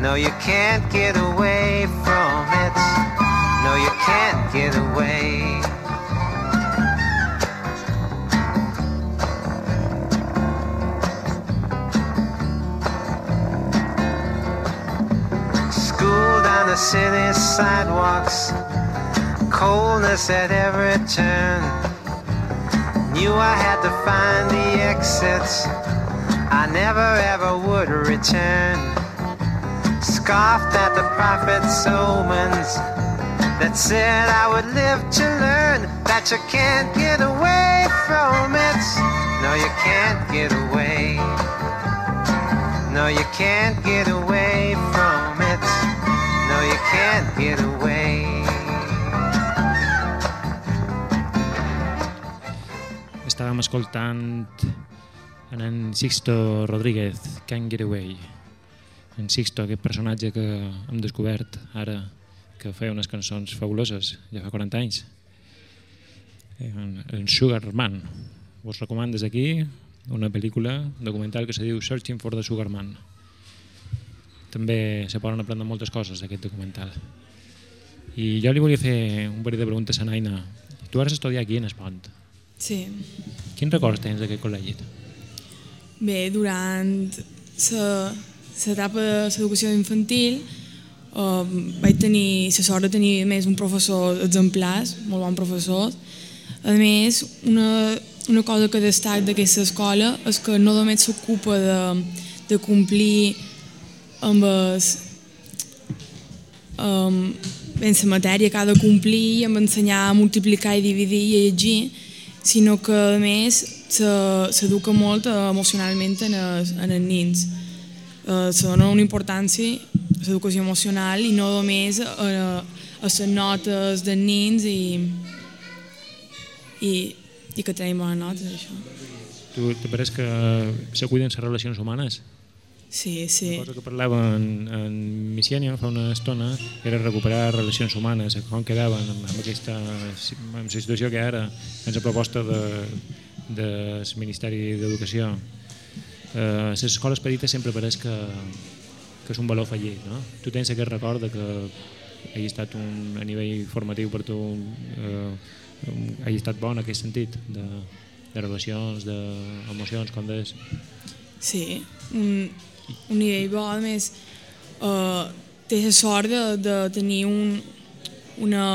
No, you can't get away from it. No, you can't get away. City sidewalks, coldness at every turn. Knew I had to find the exits. I never ever would return scoffed at the prophet's omens that said I would live to learn that you can't get away from it. No, you can't get away. No, you can't get away you can't get away. Estàvem escoltant en en Sixto Rodríguez, Can't Get Away. En Sixto, aquest personatge que hem descobert ara, que feia unes cançons fabuloses, ja fa 40 anys. En, en Sugar Man. Vos recomano des d'aquí una pel·lícula documental que se diu Searching for the Sugar Man. També se poden aprendre moltes coses d'aquest documental. I jo li volia fer un parell de preguntes a Naina. Tu has estudiat aquí en Espont. Sí. Quins records tens d'aquest col·legi? Bé, durant l'etapa de l'educació infantil uh, vaig tenir la sort de tenir més un professor exemplars, molt bon professor. A més, una, una cosa que destac d'aquesta escola és que no només s'ocupa de, de complir amb el, um, en la matèria que ha de complir, amb ensenyar a multiplicar i dividir i a llegir, sinó que a més se- s'educa molt eh, emocionalment en els, en els nens. Eh, se dona una importància a l'educació emocional i no només a, a, a les notes dels nens i, i, i que tenim bones notes, això. Tu te pareix que se cuiden les relacions humanes? Sí, sí. Una cosa que parlava en, en Misiania fa una estona era recuperar relacions humanes, com quedaven amb, amb aquesta amb situació que ara, en la proposta de, del Ministeri d'Educació. Eh, les escoles petites sempre pareix que, que és un valor fallit, no? Tu tens aquest record de que hagi estat un, a nivell formatiu per tu eh, hagi estat bon en aquest sentit, de, de relacions, d'emocions, com deies. Sí, un, un nivell bo, a més, uh, té la sort de, de tenir un, una...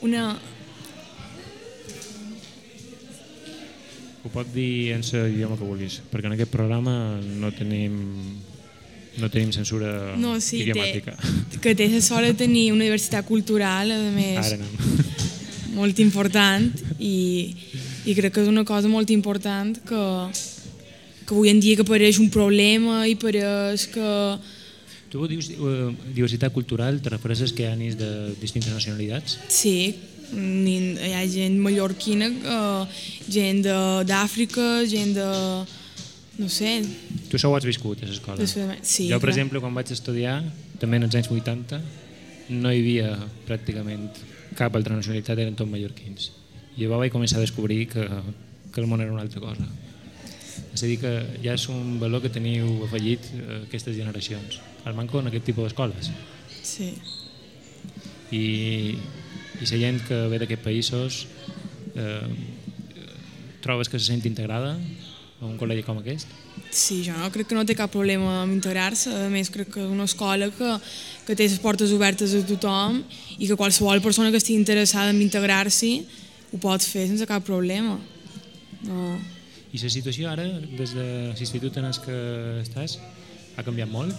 Una... Ho pot dir en l'idioma que vulguis, perquè en aquest programa no tenim, no tenim censura No, sí, té, idiomàtica. que té la sort de tenir una diversitat cultural, a més, Ara no. <laughs> molt important i, i crec que és una cosa molt important que, que avui en dia que pareix un problema i pareix que Tu dius eh, diversitat cultural, te refereixes que hi ha nens de distintes nacionalitats? sí, hi ha gent mallorquina, eh, gent de- d'Àfrica, gent de, no sé, Tu això ho has viscut, a l'escola? Sí, jo, per clar. exemple, quan vaig estudiar, també en els anys 80, no hi havia pràcticament cap altra nacionalitat, eren tots mallorquins. I llavors vaig començar a descobrir que, que el món era una altra cosa. És a dir, que ja és un valor que teniu afegit eh, aquestes generacions. El manco en aquest tipus d'escoles. sí. I, i la gent que ve d'aquests països eh, trobes que se sent integrada a un col·legi com aquest? Sí, jo no, crec que no té cap problema amb integrar-se. A més, crec que una escola que, que té les portes obertes a tothom i que qualsevol persona que estigui interessada en integrar-s'hi ho pot fer sense cap problema. No. I la situació ara, des de l'institut en el que estàs, ha canviat molt?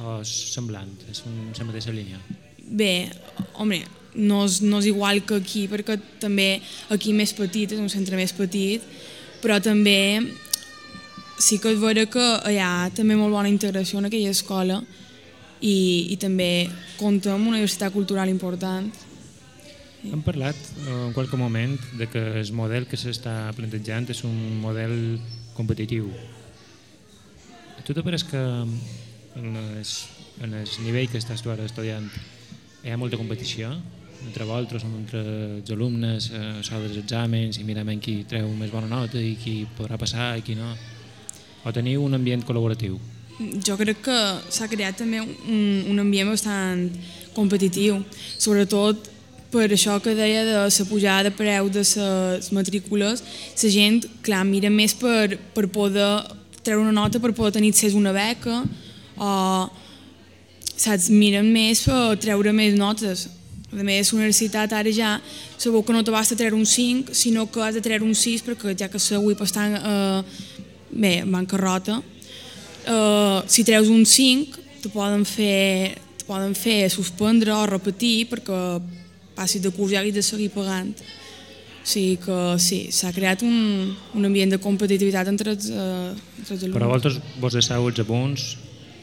O és semblant, és un, la mateixa línia? Bé, home, no és, no és igual que aquí, perquè també aquí més petit, és un centre més petit, però també sí que vera que hi ha també molt bona integració en aquella escola i, i també compta amb una universitat cultural important. Hem parlat eh, en qualque moment de que el model que s'està plantejant és un model competitiu. A tu te pareix que en el, en el nivell que estàs tu ara estudiant hi ha molta competició entre vosaltres, entre els alumnes, eh, a dels exàmens i mirem qui treu més bona nota i qui podrà passar i qui no? O teniu un ambient col·laboratiu? Jo crec que s'ha creat també un, un ambient bastant competitiu, sobretot per això que deia de la pujada de preu de les matrícules, la gent, clar, mira més per, per poder treure una nota, per poder tenir accés una beca, o saps, miren més per treure més notes. A més, universitat ara ja sabeu que no te basta treure un 5, sinó que has de treure un 6 perquè ja que la UIP està eh, bé, en bancarrota, eh, si treus un 5 te poden fer, te poden fer suspendre o repetir perquè passis de curs i hagis de seguir pagant. O sigui que sí, s'ha creat un, un ambient de competitivitat entre els, eh, entre els alumnes. Però vosaltres vos deixeu els apunts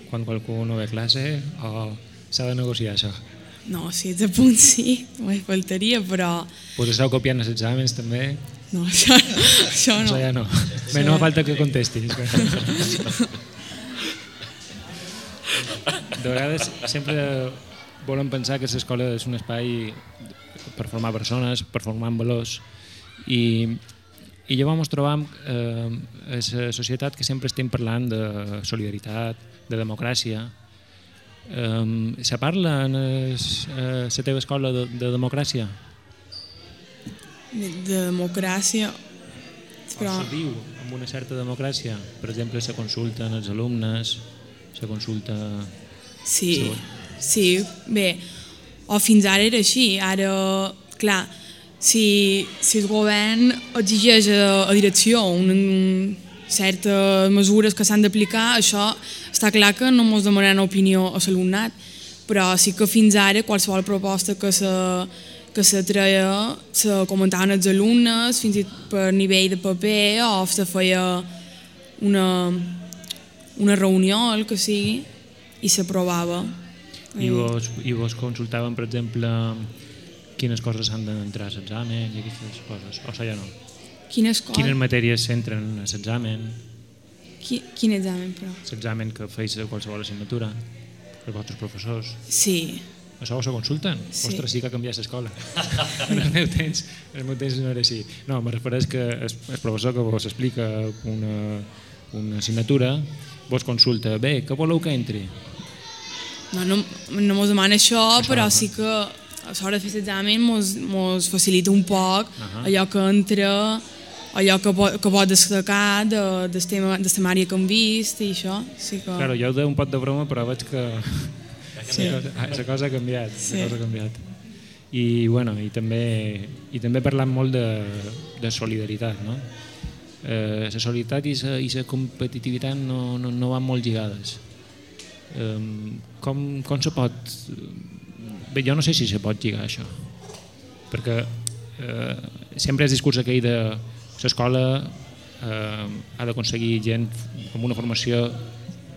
quan qualcú no ve a classe o s'ha de negociar això? No, si ets a punt sí, només faltaria, però Vos esteu copiant els exàmens també? no, això, això no. Això ja no. Bé, no fa falta que contestis. <laughs> De vegades sempre volen pensar que l'escola és un espai per formar persones, per formar valors i, i llavors ens trobam eh, a la societat que sempre estem parlant de solidaritat, de democràcia. Eh, se parla en la teva escola de, de democràcia? De, de democràcia... Però... O se diu amb una certa democràcia? Per exemple, se consulten els alumnes, se consulta... Sí, Segon. sí, bé, o fins ara era així, ara, clar, si, si el govern exigeix a, a direcció un, un, certes mesures que s'han d'aplicar, això està clar que no ens demanen opinió a l'alumnat, però sí que fins ara qualsevol proposta que se, que se treia se comentaven els alumnes, fins i tot per nivell de paper, o se feia una, una reunió, el que sigui, i s'aprovava. I vos, I vos consultaven, per exemple, quines coses han d'entrar a l'examen i aquestes coses, o sigui, ja no. Quines coses? Quines matèries s'entren a l'examen, Qui, quin examen, però? l'examen que feis a qualsevol assignatura, els vostres professors. Sí, Això ho consulten? Sí. Ostres, sí que ha canviat l'escola. <laughs> en el meu temps, en el meu temps no era així. No, me refereix que el, el professor que vos explica una, una assignatura vos consulta, bé, què voleu que entri? no, no, no mos demana això, Això, però eh? sí que a l'hora de fer l'examen mos, mos facilita un poc Ahà. allò que entra, allò que pot, que pot destacar de, del tema, del temari que hem vist i això. Sí que... Claro, jo ho deia un pot de broma, però veig que Sí. <laughs> la, cosa, la cosa ha canviat. Sí. La cosa ha canviat. I, bueno, i, també, i també parlant molt de, de solidaritat, no? Eh, la solidaritat i la, i la competitivitat no, no, no van molt lligades. Eh, com, com se pot... Bé, jo no sé si se pot lligar això, perquè eh, sempre és discurs aquell de l'escola eh, ha d'aconseguir gent amb una formació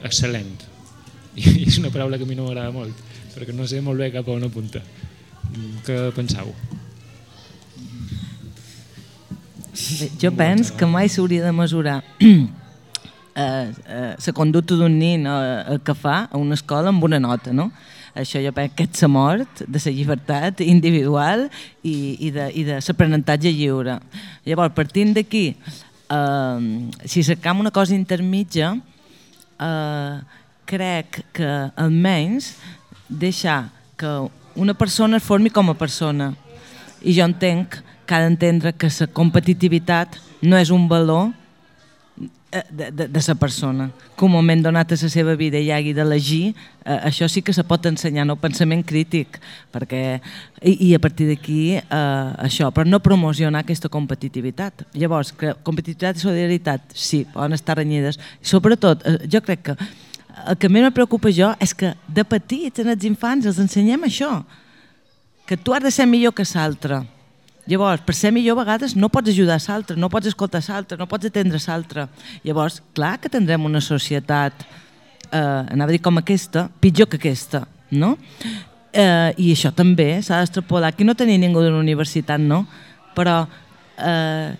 excel·lent. <laughs> I és una paraula que a mi no m'agrada molt, perquè no sé molt bé cap a on apunta. Què penseu? Bé, Jo penso que mai s'hauria de mesurar <clears throat> eh, eh, la conducta d'un nin eh, que fa a una escola amb una nota, no? Això jo penso que és la mort de la llibertat individual i, i de, i de l'aprenentatge lliure. Llavors, partint d'aquí, eh, si cercam una cosa intermitja, eh, crec que almenys deixar que una persona es formi com a persona. I jo entenc que ha d'entendre que la competitivitat no és un valor de, de, de la persona, que un moment donat a la seva vida hi hagi d'elegir, eh, això sí que se pot ensenyar, no pensament crític, perquè, i, i a partir d'aquí eh, això, però no promocionar aquesta competitivitat. Llavors, que competitivitat i solidaritat, sí, poden estar renyides. I sobretot, eh, jo crec que el que més me preocupa jo és que de petits, en els infants, els ensenyem això, que tu has de ser millor que l'altre, Llavors, per ser millor a vegades no pots ajudar l'altre, no pots escoltar l'altre, no pots atendre l'altre. Llavors, clar que tindrem una societat, eh, anava a dir com aquesta, pitjor que aquesta, no? Eh, I això també s'ha d'extrapolar. Aquí no tenim ningú de la universitat, no? Però eh,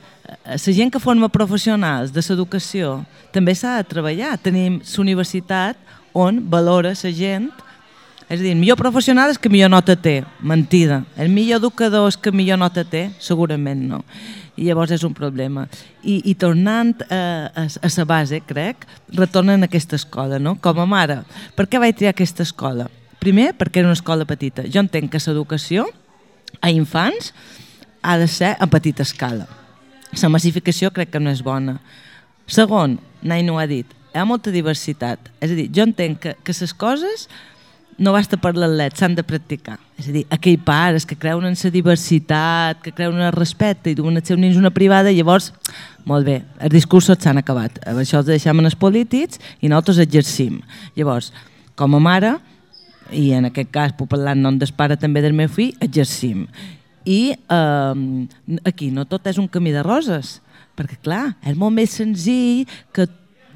la gent que forma professionals de l'educació també s'ha de treballar. Tenim la universitat on valora la gent és a dir, el millor professional és que millor nota té. Mentida. El millor educador és que millor nota té? Segurament no. I llavors és un problema. I, i tornant a, a, a la base, crec, retornen a aquesta escola, no? Com a mare. Per què vaig triar aquesta escola? Primer, perquè era una escola petita. Jo entenc que l'educació a infants ha de ser a petita escala. La massificació crec que no és bona. Segon, Naino ha dit, hi ha molta diversitat. És a dir, jo entenc que, que les coses no basta per l'atlet, s'han de practicar. És a dir, aquell pares que creuen en la diversitat, que creuen en el respecte i duen els seus nins una privada, llavors, molt bé, els discursos s'han acabat. Això els deixem en els polítics i nosaltres exercim. Llavors, com a mare, i en aquest cas puc parlar en nom del pare també del meu fill, exercim. I eh, aquí no tot és un camí de roses, perquè clar, és molt més senzill que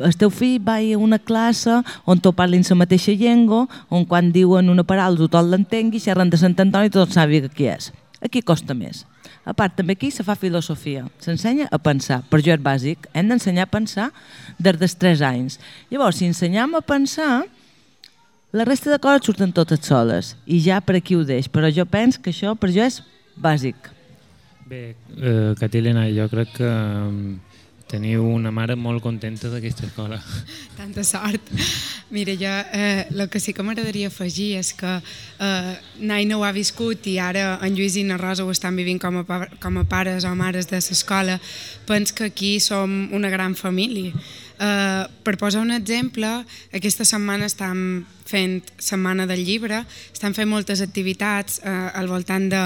el teu fill va a una classe on tot parlin la mateixa llengua, on quan diuen una paraula tothom l'entengui, xerren de Sant Antoni i tothom sàpiga qui és. Aquí costa més. A part, també aquí se fa filosofia, s'ensenya a pensar, per jo és bàsic, hem d'ensenyar a pensar des dels 3 anys. Llavors, si ensenyam a pensar, la resta de coses surten totes soles, i ja per aquí ho deix, però jo penso que això per jo és bàsic. Bé, eh, Catilina, jo crec que Teniu una mare molt contenta d'aquesta escola. <laughs> Tanta sort. Mira, jo eh, el que sí que m'agradaria afegir és que eh, Naina ho ha viscut i ara en Lluís i na Rosa ho estan vivint com a, com a pares o mares de l'escola. Pens que aquí som una gran família. Eh, per posar un exemple, aquesta setmana estem fent Setmana del Llibre, estan fent moltes activitats eh, al voltant de,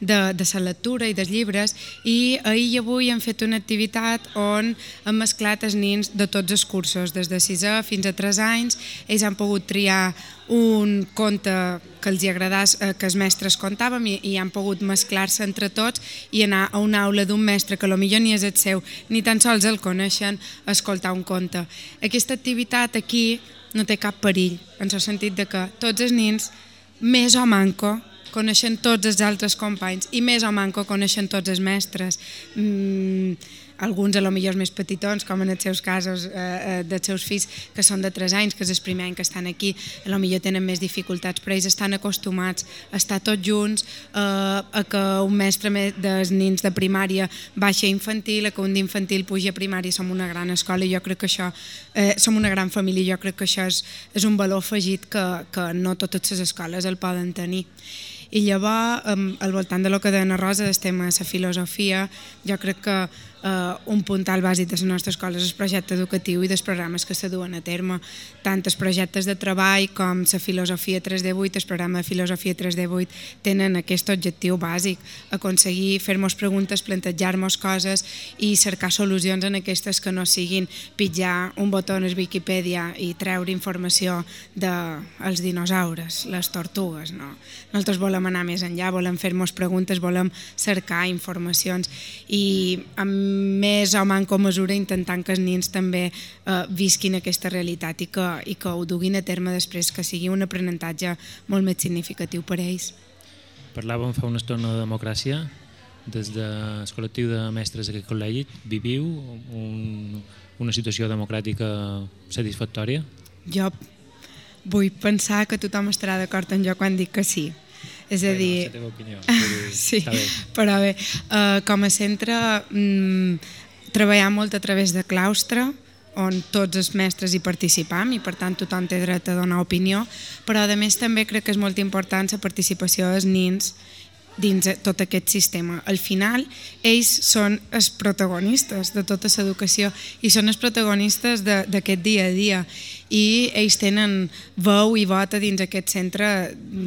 de, de la lectura i dels llibres i ahir i avui hem fet una activitat on hem mesclat els nins de tots els cursos, des de 6 fins a 3 anys, ells han pogut triar un conte que els hi agradàs, eh, que els mestres contàvem i, i han pogut mesclar-se entre tots i anar a una aula d'un mestre que potser ni és el seu, ni tan sols el coneixen, a escoltar un conte. Aquesta activitat aquí no té cap perill, en el sentit de que tots els nins, més o manco, coneixen tots els altres companys i més o manco coneixen tots els mestres. Mm, alguns a lo millor més petitons, com en els seus casos eh, eh, dels seus fills, que són de 3 anys, que és el primer any que estan aquí, a lo millor tenen més dificultats, però ells estan acostumats a estar tots junts, eh, a que un mestre dels nins de primària baixa infantil, a que un d'infantil puja a primària, som una gran escola i jo crec que això, eh, som una gran família, jo crec que això és, és un valor afegit que, que no totes les escoles el poden tenir. I llavors, al voltant de lo que deia Rosa, del tema de la filosofia, jo crec que eh, un puntal bàsic de la nostra escola és el projecte educatiu i dels programes que se duen a terme, tant els projectes de treball com la filosofia 3D8, el programa de filosofia 3D8 tenen aquest objectiu bàsic, aconseguir fer-nos preguntes, plantejar-nos coses i cercar solucions en aquestes que no siguin pitjar un botó en Wikipedia i treure informació dels de dinosaures, les tortugues, no. Nosaltres volem anar més enllà, volem fer-nos preguntes, volem cercar informacions i amb més o manco mesura intentant que els nins també eh, visquin aquesta realitat i que, i que ho duguin a terme després, que sigui un aprenentatge molt més significatiu per a ells. Parlàvem fa una estona de democràcia. des del col·lectiu de mestres d'aquest col·legi, viviu un, una situació democràtica satisfactòria? Jo vull pensar que tothom estarà d'acord amb jo quan dic que sí. És a Bueno, dir... és la teva opinió. <laughs> dir, sí, bé. però bé, uh, com a centre mm, treballar molt a través de claustre, on tots els mestres hi participam i per tant tothom té dret a donar opinió, però a més també crec que és molt important la participació dels nins dins de tot aquest sistema. Al final, ells són els protagonistes de tota l'educació i són els protagonistes de- d'aquest dia a dia i ells tenen veu i vota dins aquest centre,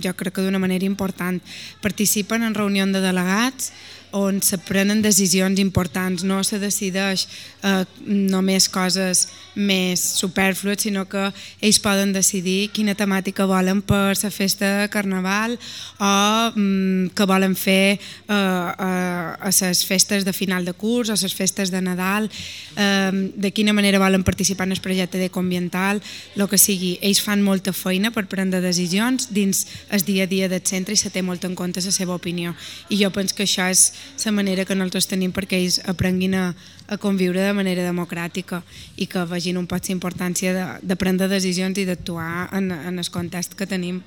jo crec que d'una manera important. Participen en reunions de delegats on se prenen decisions importants, no se decideix eh, només coses més superflues, sinó que ells poden decidir quina temàtica volen per la festa de Carnaval o mm, que volen fer eh, a, a les festes de final de curs o les festes de Nadal, eh, de quina manera volen participar en el projecte d'ecoambiental, el que sigui. Ells fan molta feina per prendre decisions dins el dia a dia del centre i se té molt en compte la seva opinió. I jo penso que això és la manera que nosaltres tenim perquè ells aprenguin a, a conviure de manera democràtica i que vegin un poc la importància de, de prendre decisions i d'actuar en, en el context que tenim.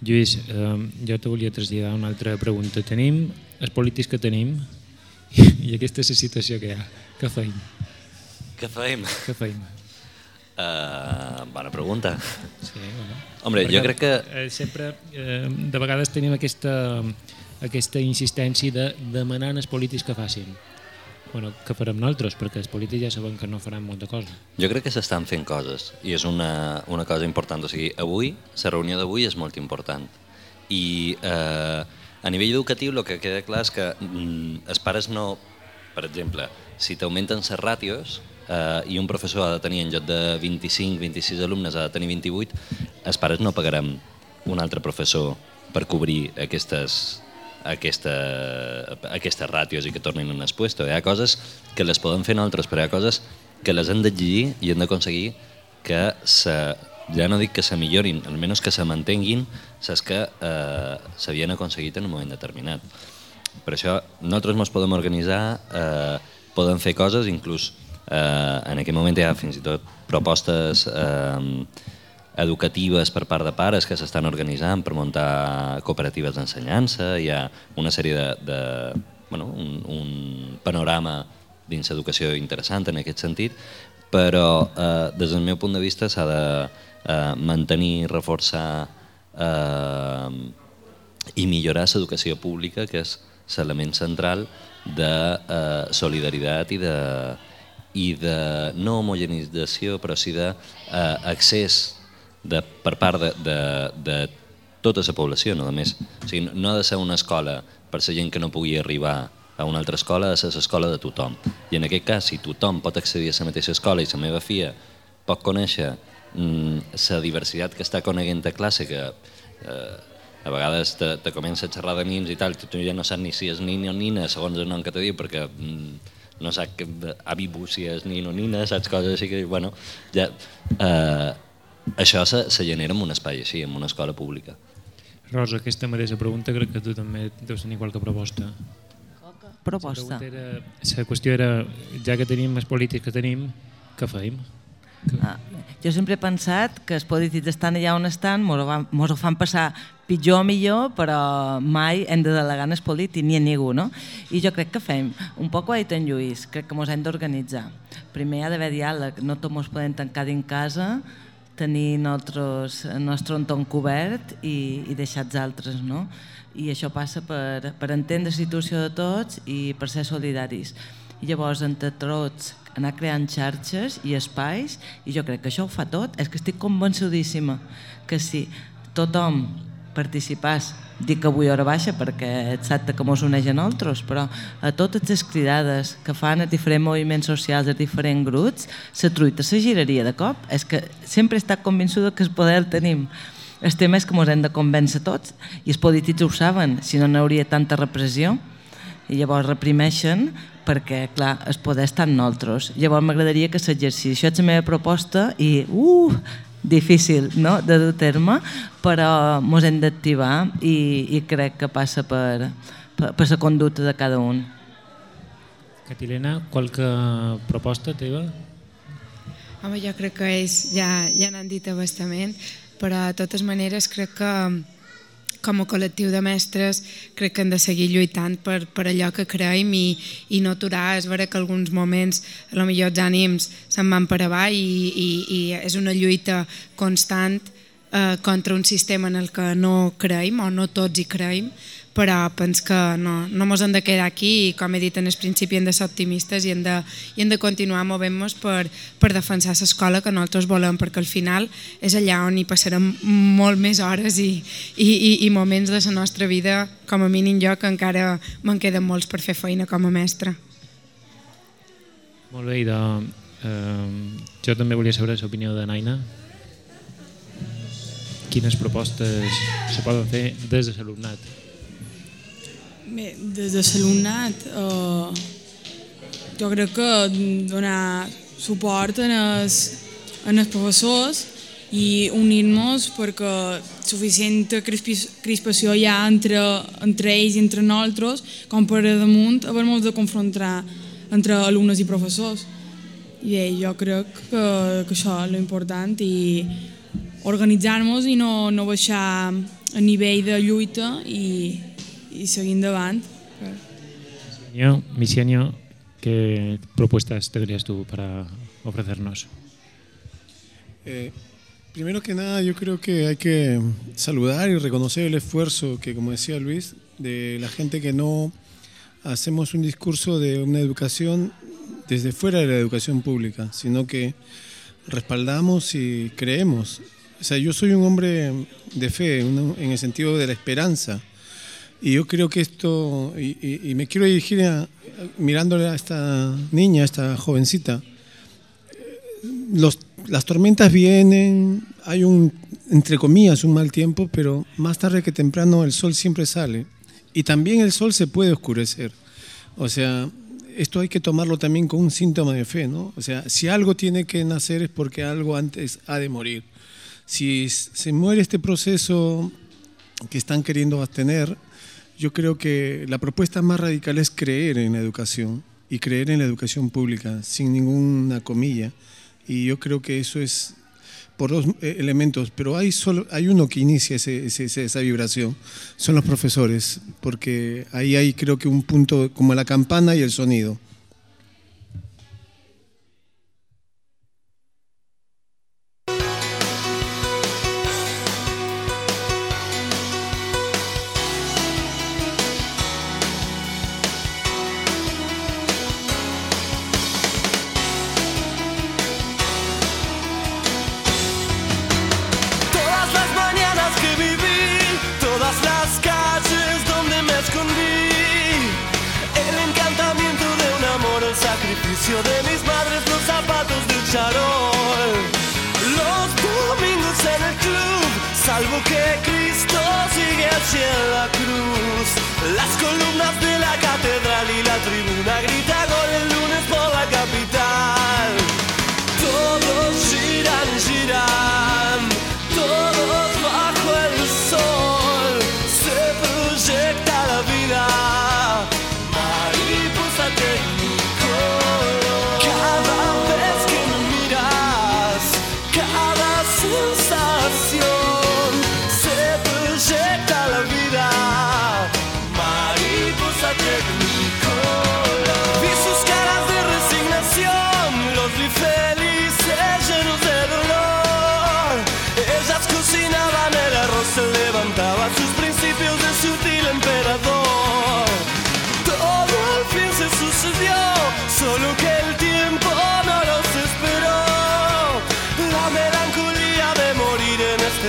Lluís, eh, jo te volia traslladar una altra pregunta. Tenim els polítics que tenim <laughs> i aquesta és la situació que hi ha. Què feim? Què fem? Què feim? Uh, bona pregunta. Sí, bueno. Hombre, jo crec que... Eh, sempre, eh, de vegades tenim aquesta, aquesta insistència de demanar als polítics que facin. Bueno, que farem nosaltres, perquè els polítics ja saben que no faran molta cosa. Jo crec que s'estan fent coses i és una, una cosa important. O sigui, avui, la reunió d'avui és molt important. I eh, a nivell educatiu el que queda clar és que mm, els pares no... Per exemple, si t'augmenten les ràtios eh, i un professor ha de tenir en lloc de 25-26 alumnes ha de tenir 28, els pares no pagarem un altre professor per cobrir aquestes, aquesta, aquestes ràtios i que tornin en el puesto. Hi ha coses que les poden fer nosaltres, però hi ha coses que les hem d'exigir i hem d'aconseguir que se, ja no dic que se millorin, almenys que se mantenguin saps que eh, s'havien aconseguit en un moment determinat. Per això nosaltres ens podem organitzar, eh, podem fer coses, inclús eh, en aquest moment hi ha fins i tot propostes eh, educatives per part de pares que s'estan organitzant per muntar cooperatives d'ensenyança, hi ha una sèrie de, de bueno, un, un panorama dins l'educació interessant en aquest sentit, però eh, des del meu punt de vista s'ha de eh, mantenir, reforçar eh, i millorar l'educació pública, que és l'element central de eh, solidaritat i de, i de no homogenització, però sí d'accés de, per part de, de, de tota la població, no només. O sigui, no ha de ser una escola per la gent que no pugui arribar a una altra escola, ha de ser l'escola de tothom. I en aquest cas, si tothom pot accedir a la mateixa escola i la meva filla pot conèixer mm, la diversitat que està coneguent a classe, que eh, a vegades te, te comença a xerrar de nins i tal, tu ja no saps ni si és nin o nina, segons el nom que te diu, perquè mm, no sap que avibu si és nin o nina, saps coses així que, bueno, ja... Eh, això se, se genera en un espai així, en una escola pública. Rosa, aquesta mateixa pregunta crec que tu també deus tenir qualque proposta. Proposta. La, era, la qüestió era, ja que tenim els polítics que tenim, què feim? Ah, jo sempre he pensat que els polítics estan allà on estan, mos ho, van, mos ho fan passar pitjor o millor, però mai hem de delegar en els polítics, ni en ningú, no? I jo crec que fem, un poc ho ha dit en Lluís, crec que mos hem d'organitzar. Primer hi ha d'haver diàleg, no tots mos podem tancar dins casa, tenir nostres, el nostre entorn cobert i, i deixar els altres, no? I això passa per, per entendre la situació de tots i per ser solidaris. I llavors, entre tots, anar creant xarxes i espais, i jo crec que això ho fa tot. És que estic convençudíssima que si tothom participàs, dic avui hora baixa perquè exacte que mos uneix a nosaltres, però a totes les cridades que fan els diferents moviments socials, els diferents grups, la truita se giraria de cop. És que sempre he estat convençuda que el poder el tenim. El tema és que ens hem de convèncer tots i els polítics ho saben, si no n'hi hauria tanta repressió i llavors reprimeixen perquè, clar, el poder està en nosaltres. Llavors m'agradaria que s'exercís. Això és la meva proposta i, uh, difícil no? de dur terme, però ens hem d'activar i, i crec que passa per, per, per la conducta de cada un. Catilena, qualque proposta teva? Home, jo crec que ells ja, ja n'han dit abastament, però de totes maneres crec que com a col·lectiu de mestres crec que hem de seguir lluitant per, per allò que creiem i, i no aturar. És vera que alguns moments a lo millor els ànims se'n van per avall i, i, i és una lluita constant eh, contra un sistema en el que no creiem o no tots hi creiem, però pens que no, no mos hem de quedar aquí i com he dit en el principi hem de ser optimistes i hem de, i hem de continuar movent-nos per, per defensar l'escola que nosaltres volem perquè al final és allà on hi passarem molt més hores i, i, i, i moments de la nostra vida com a mínim jo que encara me'n queden molts per fer feina com a mestre. Molt bé, i eh, jo també volia saber l'opinió de Naina. Quines propostes se poden fer des de l'alumnat? Bé, des de l'alumnat eh, jo crec que donar suport en els, en els professors i unir-nos perquè suficient crispació hi ha entre, entre ells i entre nosaltres com per damunt haver-nos de confrontar entre alumnes i professors. I bé, jo crec que, que això és l'important i organitzar-nos i no, no baixar a nivell de lluita i, i seguir endavant. Yo, Misianio, ¿qué propuestas tendrías tú para ofrecernos? Eh, primero que nada, yo creo que hay que saludar y reconocer el esfuerzo que, como decía Luis, de la gente que no hacemos un discurso de una educación desde fuera de la educación pública, sino que respaldamos y creemos. O sea, yo soy un hombre de fe, en el sentido de la esperanza. Y yo creo que esto, y, me quiero dirigir mirándole a esta niña, a esta jovencita, los, las tormentas vienen, hay un, entre comillas, un mal tiempo, pero más tarde que temprano el sol siempre sale. Y también el sol se puede oscurecer. O sea, esto hay que tomarlo también como un síntoma de fe, ¿no? O sea, si algo tiene que nacer es porque algo antes ha de morir. Si se muere este proceso que están queriendo tener, yo creo que la propuesta más radical es creer en la educación y creer en la educación pública, sin ninguna comilla. Y yo creo que eso es por dos eh, elementos, pero hay, solo, hay uno que inicia ese- ese- esa vibración, son los profesores, porque ahí hay creo que un punto como la campana y el sonido.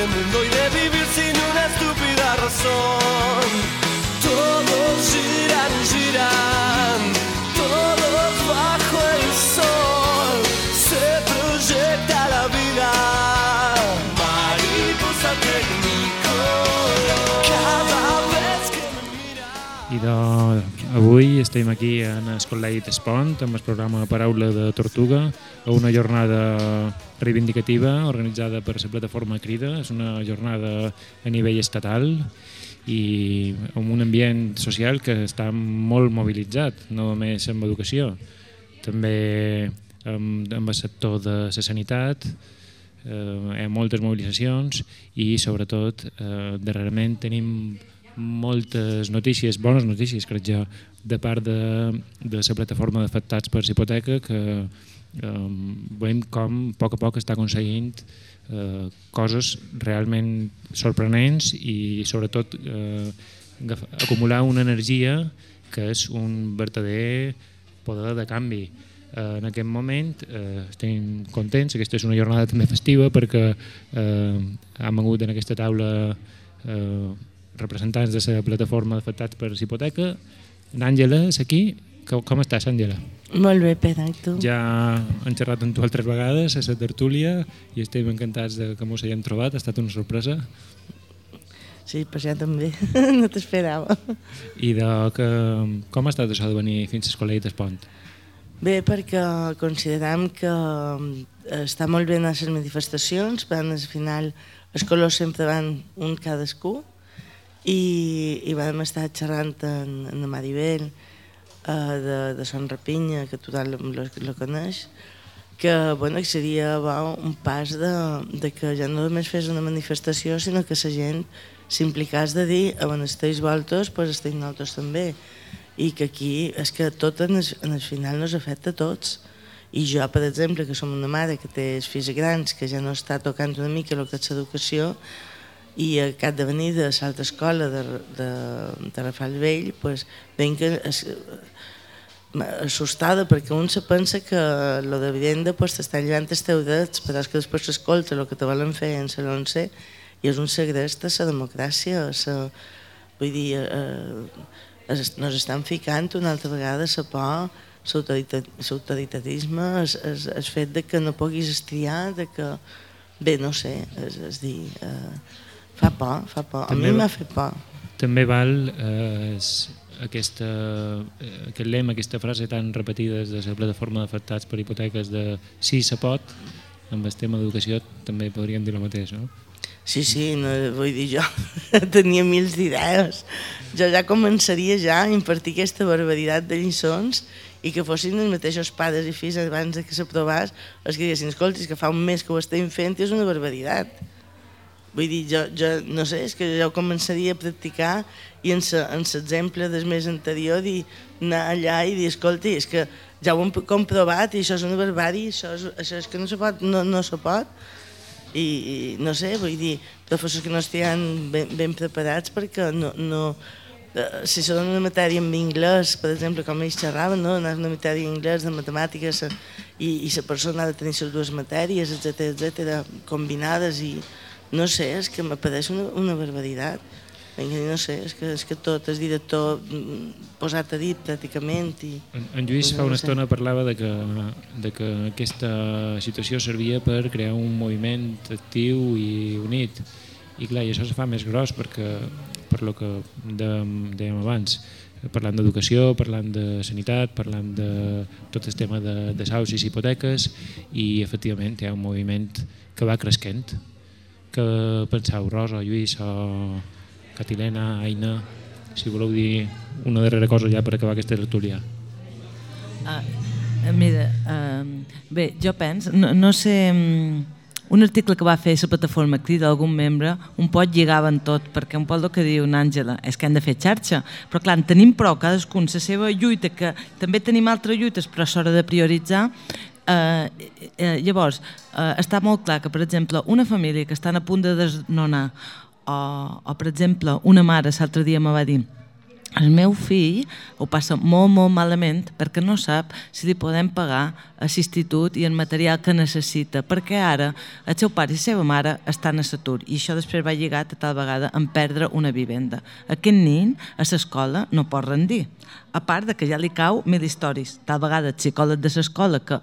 Este mundo y de vivir sin una estúpida razón. Todos giran, giran, todos bajo el sol. Se proyecta la vida, mariposa tecnicolor. Cada vez que me miras. Avui estem aquí en el Col·legi Espont amb el programa Paraula de Tortuga a una jornada reivindicativa organitzada per la plataforma Crida. És una jornada a nivell estatal i en un ambient social que està molt mobilitzat, no només en educació, també amb, amb el sector de la sanitat, eh, hi ha moltes mobilitzacions i sobretot eh, darrerament tenim moltes notícies, bones notícies crec jo, de part de, de la plataforma d'afectats per hipoteca que eh, veiem com a poc a poc està aconseguint eh, coses realment sorprenents i sobretot eh, acumular una energia que és un verdader poder de canvi. Eh, en aquest moment eh, estem contents, aquesta és una jornada també festiva perquè eh, hem hagut en aquesta taula eh, representants de la plataforma d'afectats per hipoteca. L'Àngela és aquí. Com, com estàs, Àngela? Molt bé, Pere, tu? Ja hem xerrat amb tu altres vegades a la tertúlia i estem encantats de que ens haguem trobat. Ha estat una sorpresa. Sí, però ja també. <laughs> no t'esperava. I de que, com ha estat això de venir fins a Escolet d'Espont? Bé, perquè considerem que eh, està molt bé anar a les manifestacions, però al final els colors sempre van un cadascú i, i vam estar xerrant en, en Maribel eh, de, de Son Rapinya, que tothom lo, lo coneix, que, bueno, que seria bo, un pas de, de que ja no només fes una manifestació, sinó que la gent s'implicàs de dir on esteu voltos, pues estem nosaltres també. I que aquí és que tot en el, en el final nos afecta a tots. I jo, per exemple, que som una mare que té fills grans, que ja no està tocant una mica el que és l'educació, i a cap de venir de l'altra escola de, de, de Rafael Vell pues, venc assustada perquè un se pensa que lo de vivenda pues, t'està llevant els teus drets però és que després s'escolta el que te volen fer en la 11 i és un segrest a la democràcia sa, vull dir eh, es, nos estan ficant una altra vegada la por l'autoritarisme el fet de que no puguis estriar de que bé, no sé és, és dir eh, Fa por, fa por. També, a mi m'ha fet por. També val eh, aquesta, eh, aquest lema, aquesta frase tan repetida de la plataforma d'afectats per hipoteques de si se pot, amb el tema d'educació també podríem dir el mateix, no? Sí, sí, no, vull dir, jo <laughs> tenia mil idees. Jo ja començaria ja a impartir aquesta barbaritat de lliçons i que fossin els mateixos pares i fills abans de que s'aprovés els que diguessin, escolta, que fa un mes que ho estem fent i és una barbaritat Vull dir, jo, jo no sé, és que ja ho començaria a practicar i en l'exemple del mes anterior dir, anar allà i dir, escolta, és que ja ho hem comprovat i això és una barbària, això és, això és que no se pot, no, no se pot. I, i no sé, vull dir, professors que no estiguin ben, ben preparats perquè no, no, eh, si són una matèria en anglès, per exemple, com ells xerraven, no? anar una matèria en anglès, de matemàtiques, i, i la persona ha de tenir les dues matèries, etc etc combinades i, no sé, és que m'apareix una, una barbaritat. No sé, és que, és que tot és director mm, posat a dit pràcticament. I, en, en Lluís fa una estona parlava de que, de que aquesta situació servia per crear un moviment actiu i unit. I clar, i això se fa més gros perquè, per lo que dèiem abans, parlant d'educació, parlant de sanitat, parlant de tot el tema de, de saus i hipoteques i efectivament hi ha un moviment que va cresquent que penseu, Rosa, Lluís o Catilena, Aina, si voleu dir una darrera cosa ja per acabar aquesta tertúlia. Uh, mira, uh, bé, jo penso, no, no sé, um, un article que va fer la plataforma Crida algun membre, un pot lligaven tot, perquè un pot el que diu Àngela és que han de fer xarxa, però clar, en tenim prou cadascun la seva lluita, que també tenim altres lluites, però és hora de prioritzar, Eh, eh, llavors, eh, està molt clar que, per exemple, una família que estan a punt de desnonar o, o per exemple, una mare l'altre dia me va dir el meu fill ho passa molt, molt malament perquè no sap si li podem pagar a l'institut i el material que necessita, perquè ara el seu pare i la seva mare estan a l'atur i això després va lligat a tal vegada en perdre una vivenda. Aquest nin a l'escola no pot rendir, a part de que ja li cau mil històries. Tal vegada el psicòleg de l'escola que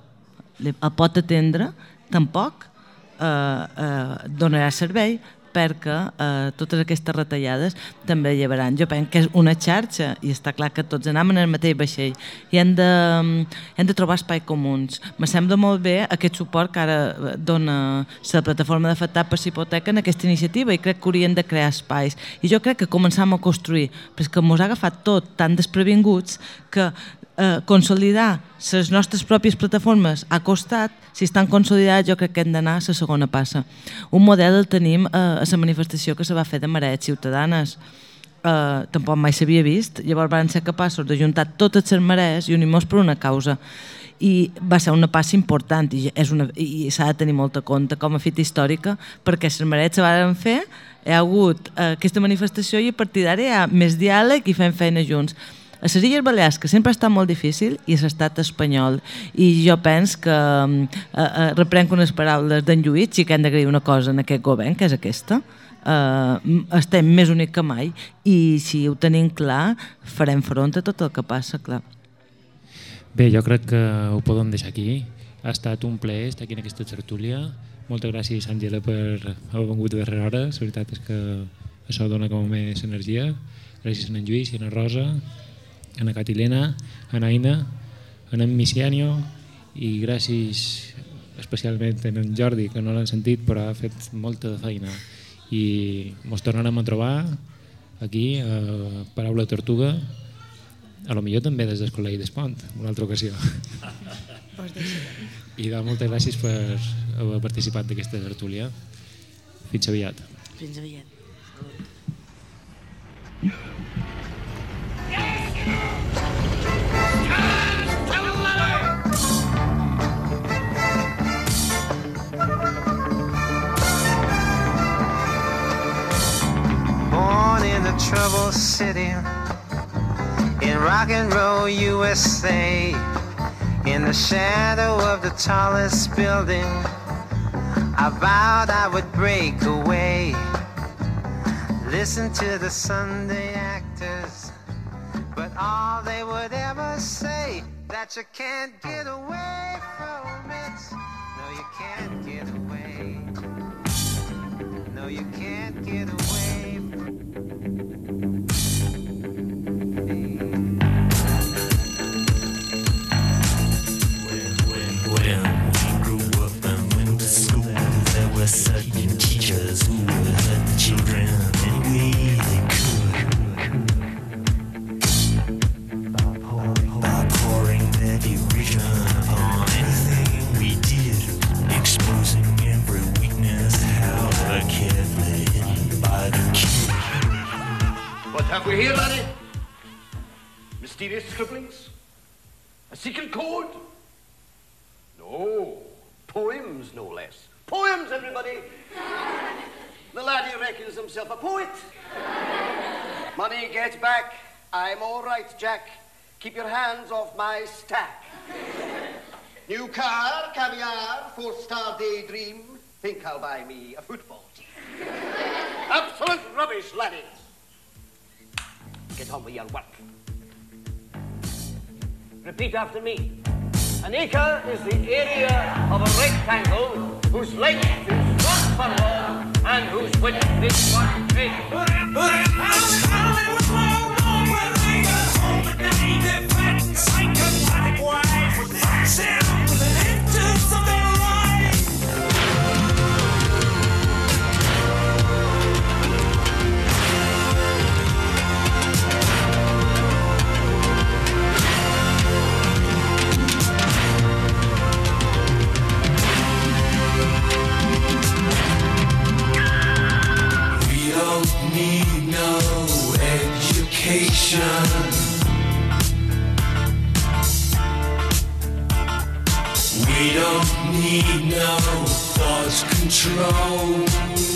el pot atendre, tampoc eh, eh, donarà servei perquè eh, totes aquestes retallades també llevaran. Jo penso que és una xarxa i està clar que tots anem en el mateix vaixell i hem de, hem de trobar espai comuns. Me sembla molt bé aquest suport que ara dona la plataforma d'afectat per hipoteca en aquesta iniciativa i crec que haurien de crear espais. I jo crec que començam a construir, però és que ens ha agafat tot tan desprevinguts que eh, consolidar les nostres pròpies plataformes ha costat, si estan consolidats jo crec que hem d'anar a la segona passa. Un model el tenim eh, a la manifestació que se va fer de Maret Ciutadanes, eh, tampoc mai s'havia vist, llavors van ser capaços de juntar totes les marees i unir-nos per una causa. I va ser una passa important i, és una, i s'ha de tenir molta compte com a fita històrica perquè les marees se van fer hi ha hagut eh, aquesta manifestació i a partir d'ara hi ha més diàleg i fem feina junts a les Illes Balears, que sempre està molt difícil, i a l'estat espanyol. I jo penso que, eh, eh, reprenc unes paraules d'en Lluís, sí que hem d'agrair una cosa en aquest govern, que és aquesta, eh, estem més únics que mai, i si ho tenim clar, farem front a tot el que passa, clar. Bé, jo crec que ho podem deixar aquí. Ha estat un plaer estar aquí en aquesta tertúlia. Moltes gràcies, Àngela, per haver vengut a darrere hora. La veritat és que això dona com més energia. Gràcies a en Lluís i a Rosa, a la Catilena, a Naina, a en Misianio i gràcies especialment a en Jordi, que no l'han sentit però ha fet molta de feina i ens tornarem a trobar aquí a Paraula Tortuga a lo millor també des del Col·legi d'Espont, una altra ocasió. I de moltes gràcies per haver participat d'aquesta tertúlia. Fins aviat. Fins aviat. Born troubled city in rock and roll USA, in the shadow of the tallest building, I vowed I would break away. Listen to the Sunday that you can't get away from have we here, laddie? Mysterious scribblings? A secret code? No. Poems, no less. Poems, everybody! <laughs> the laddie reckons himself a poet. Money get back. I'm all right, Jack. Keep your hands off my stack. New car, caviar, four-star daydream. Think I'll buy me a football team. <laughs> Absolute rubbish, laddies. Get on with your work. Repeat after me. An acre is the area of a rectangle whose length is one furlong and whose width is one We We don't need no thought control.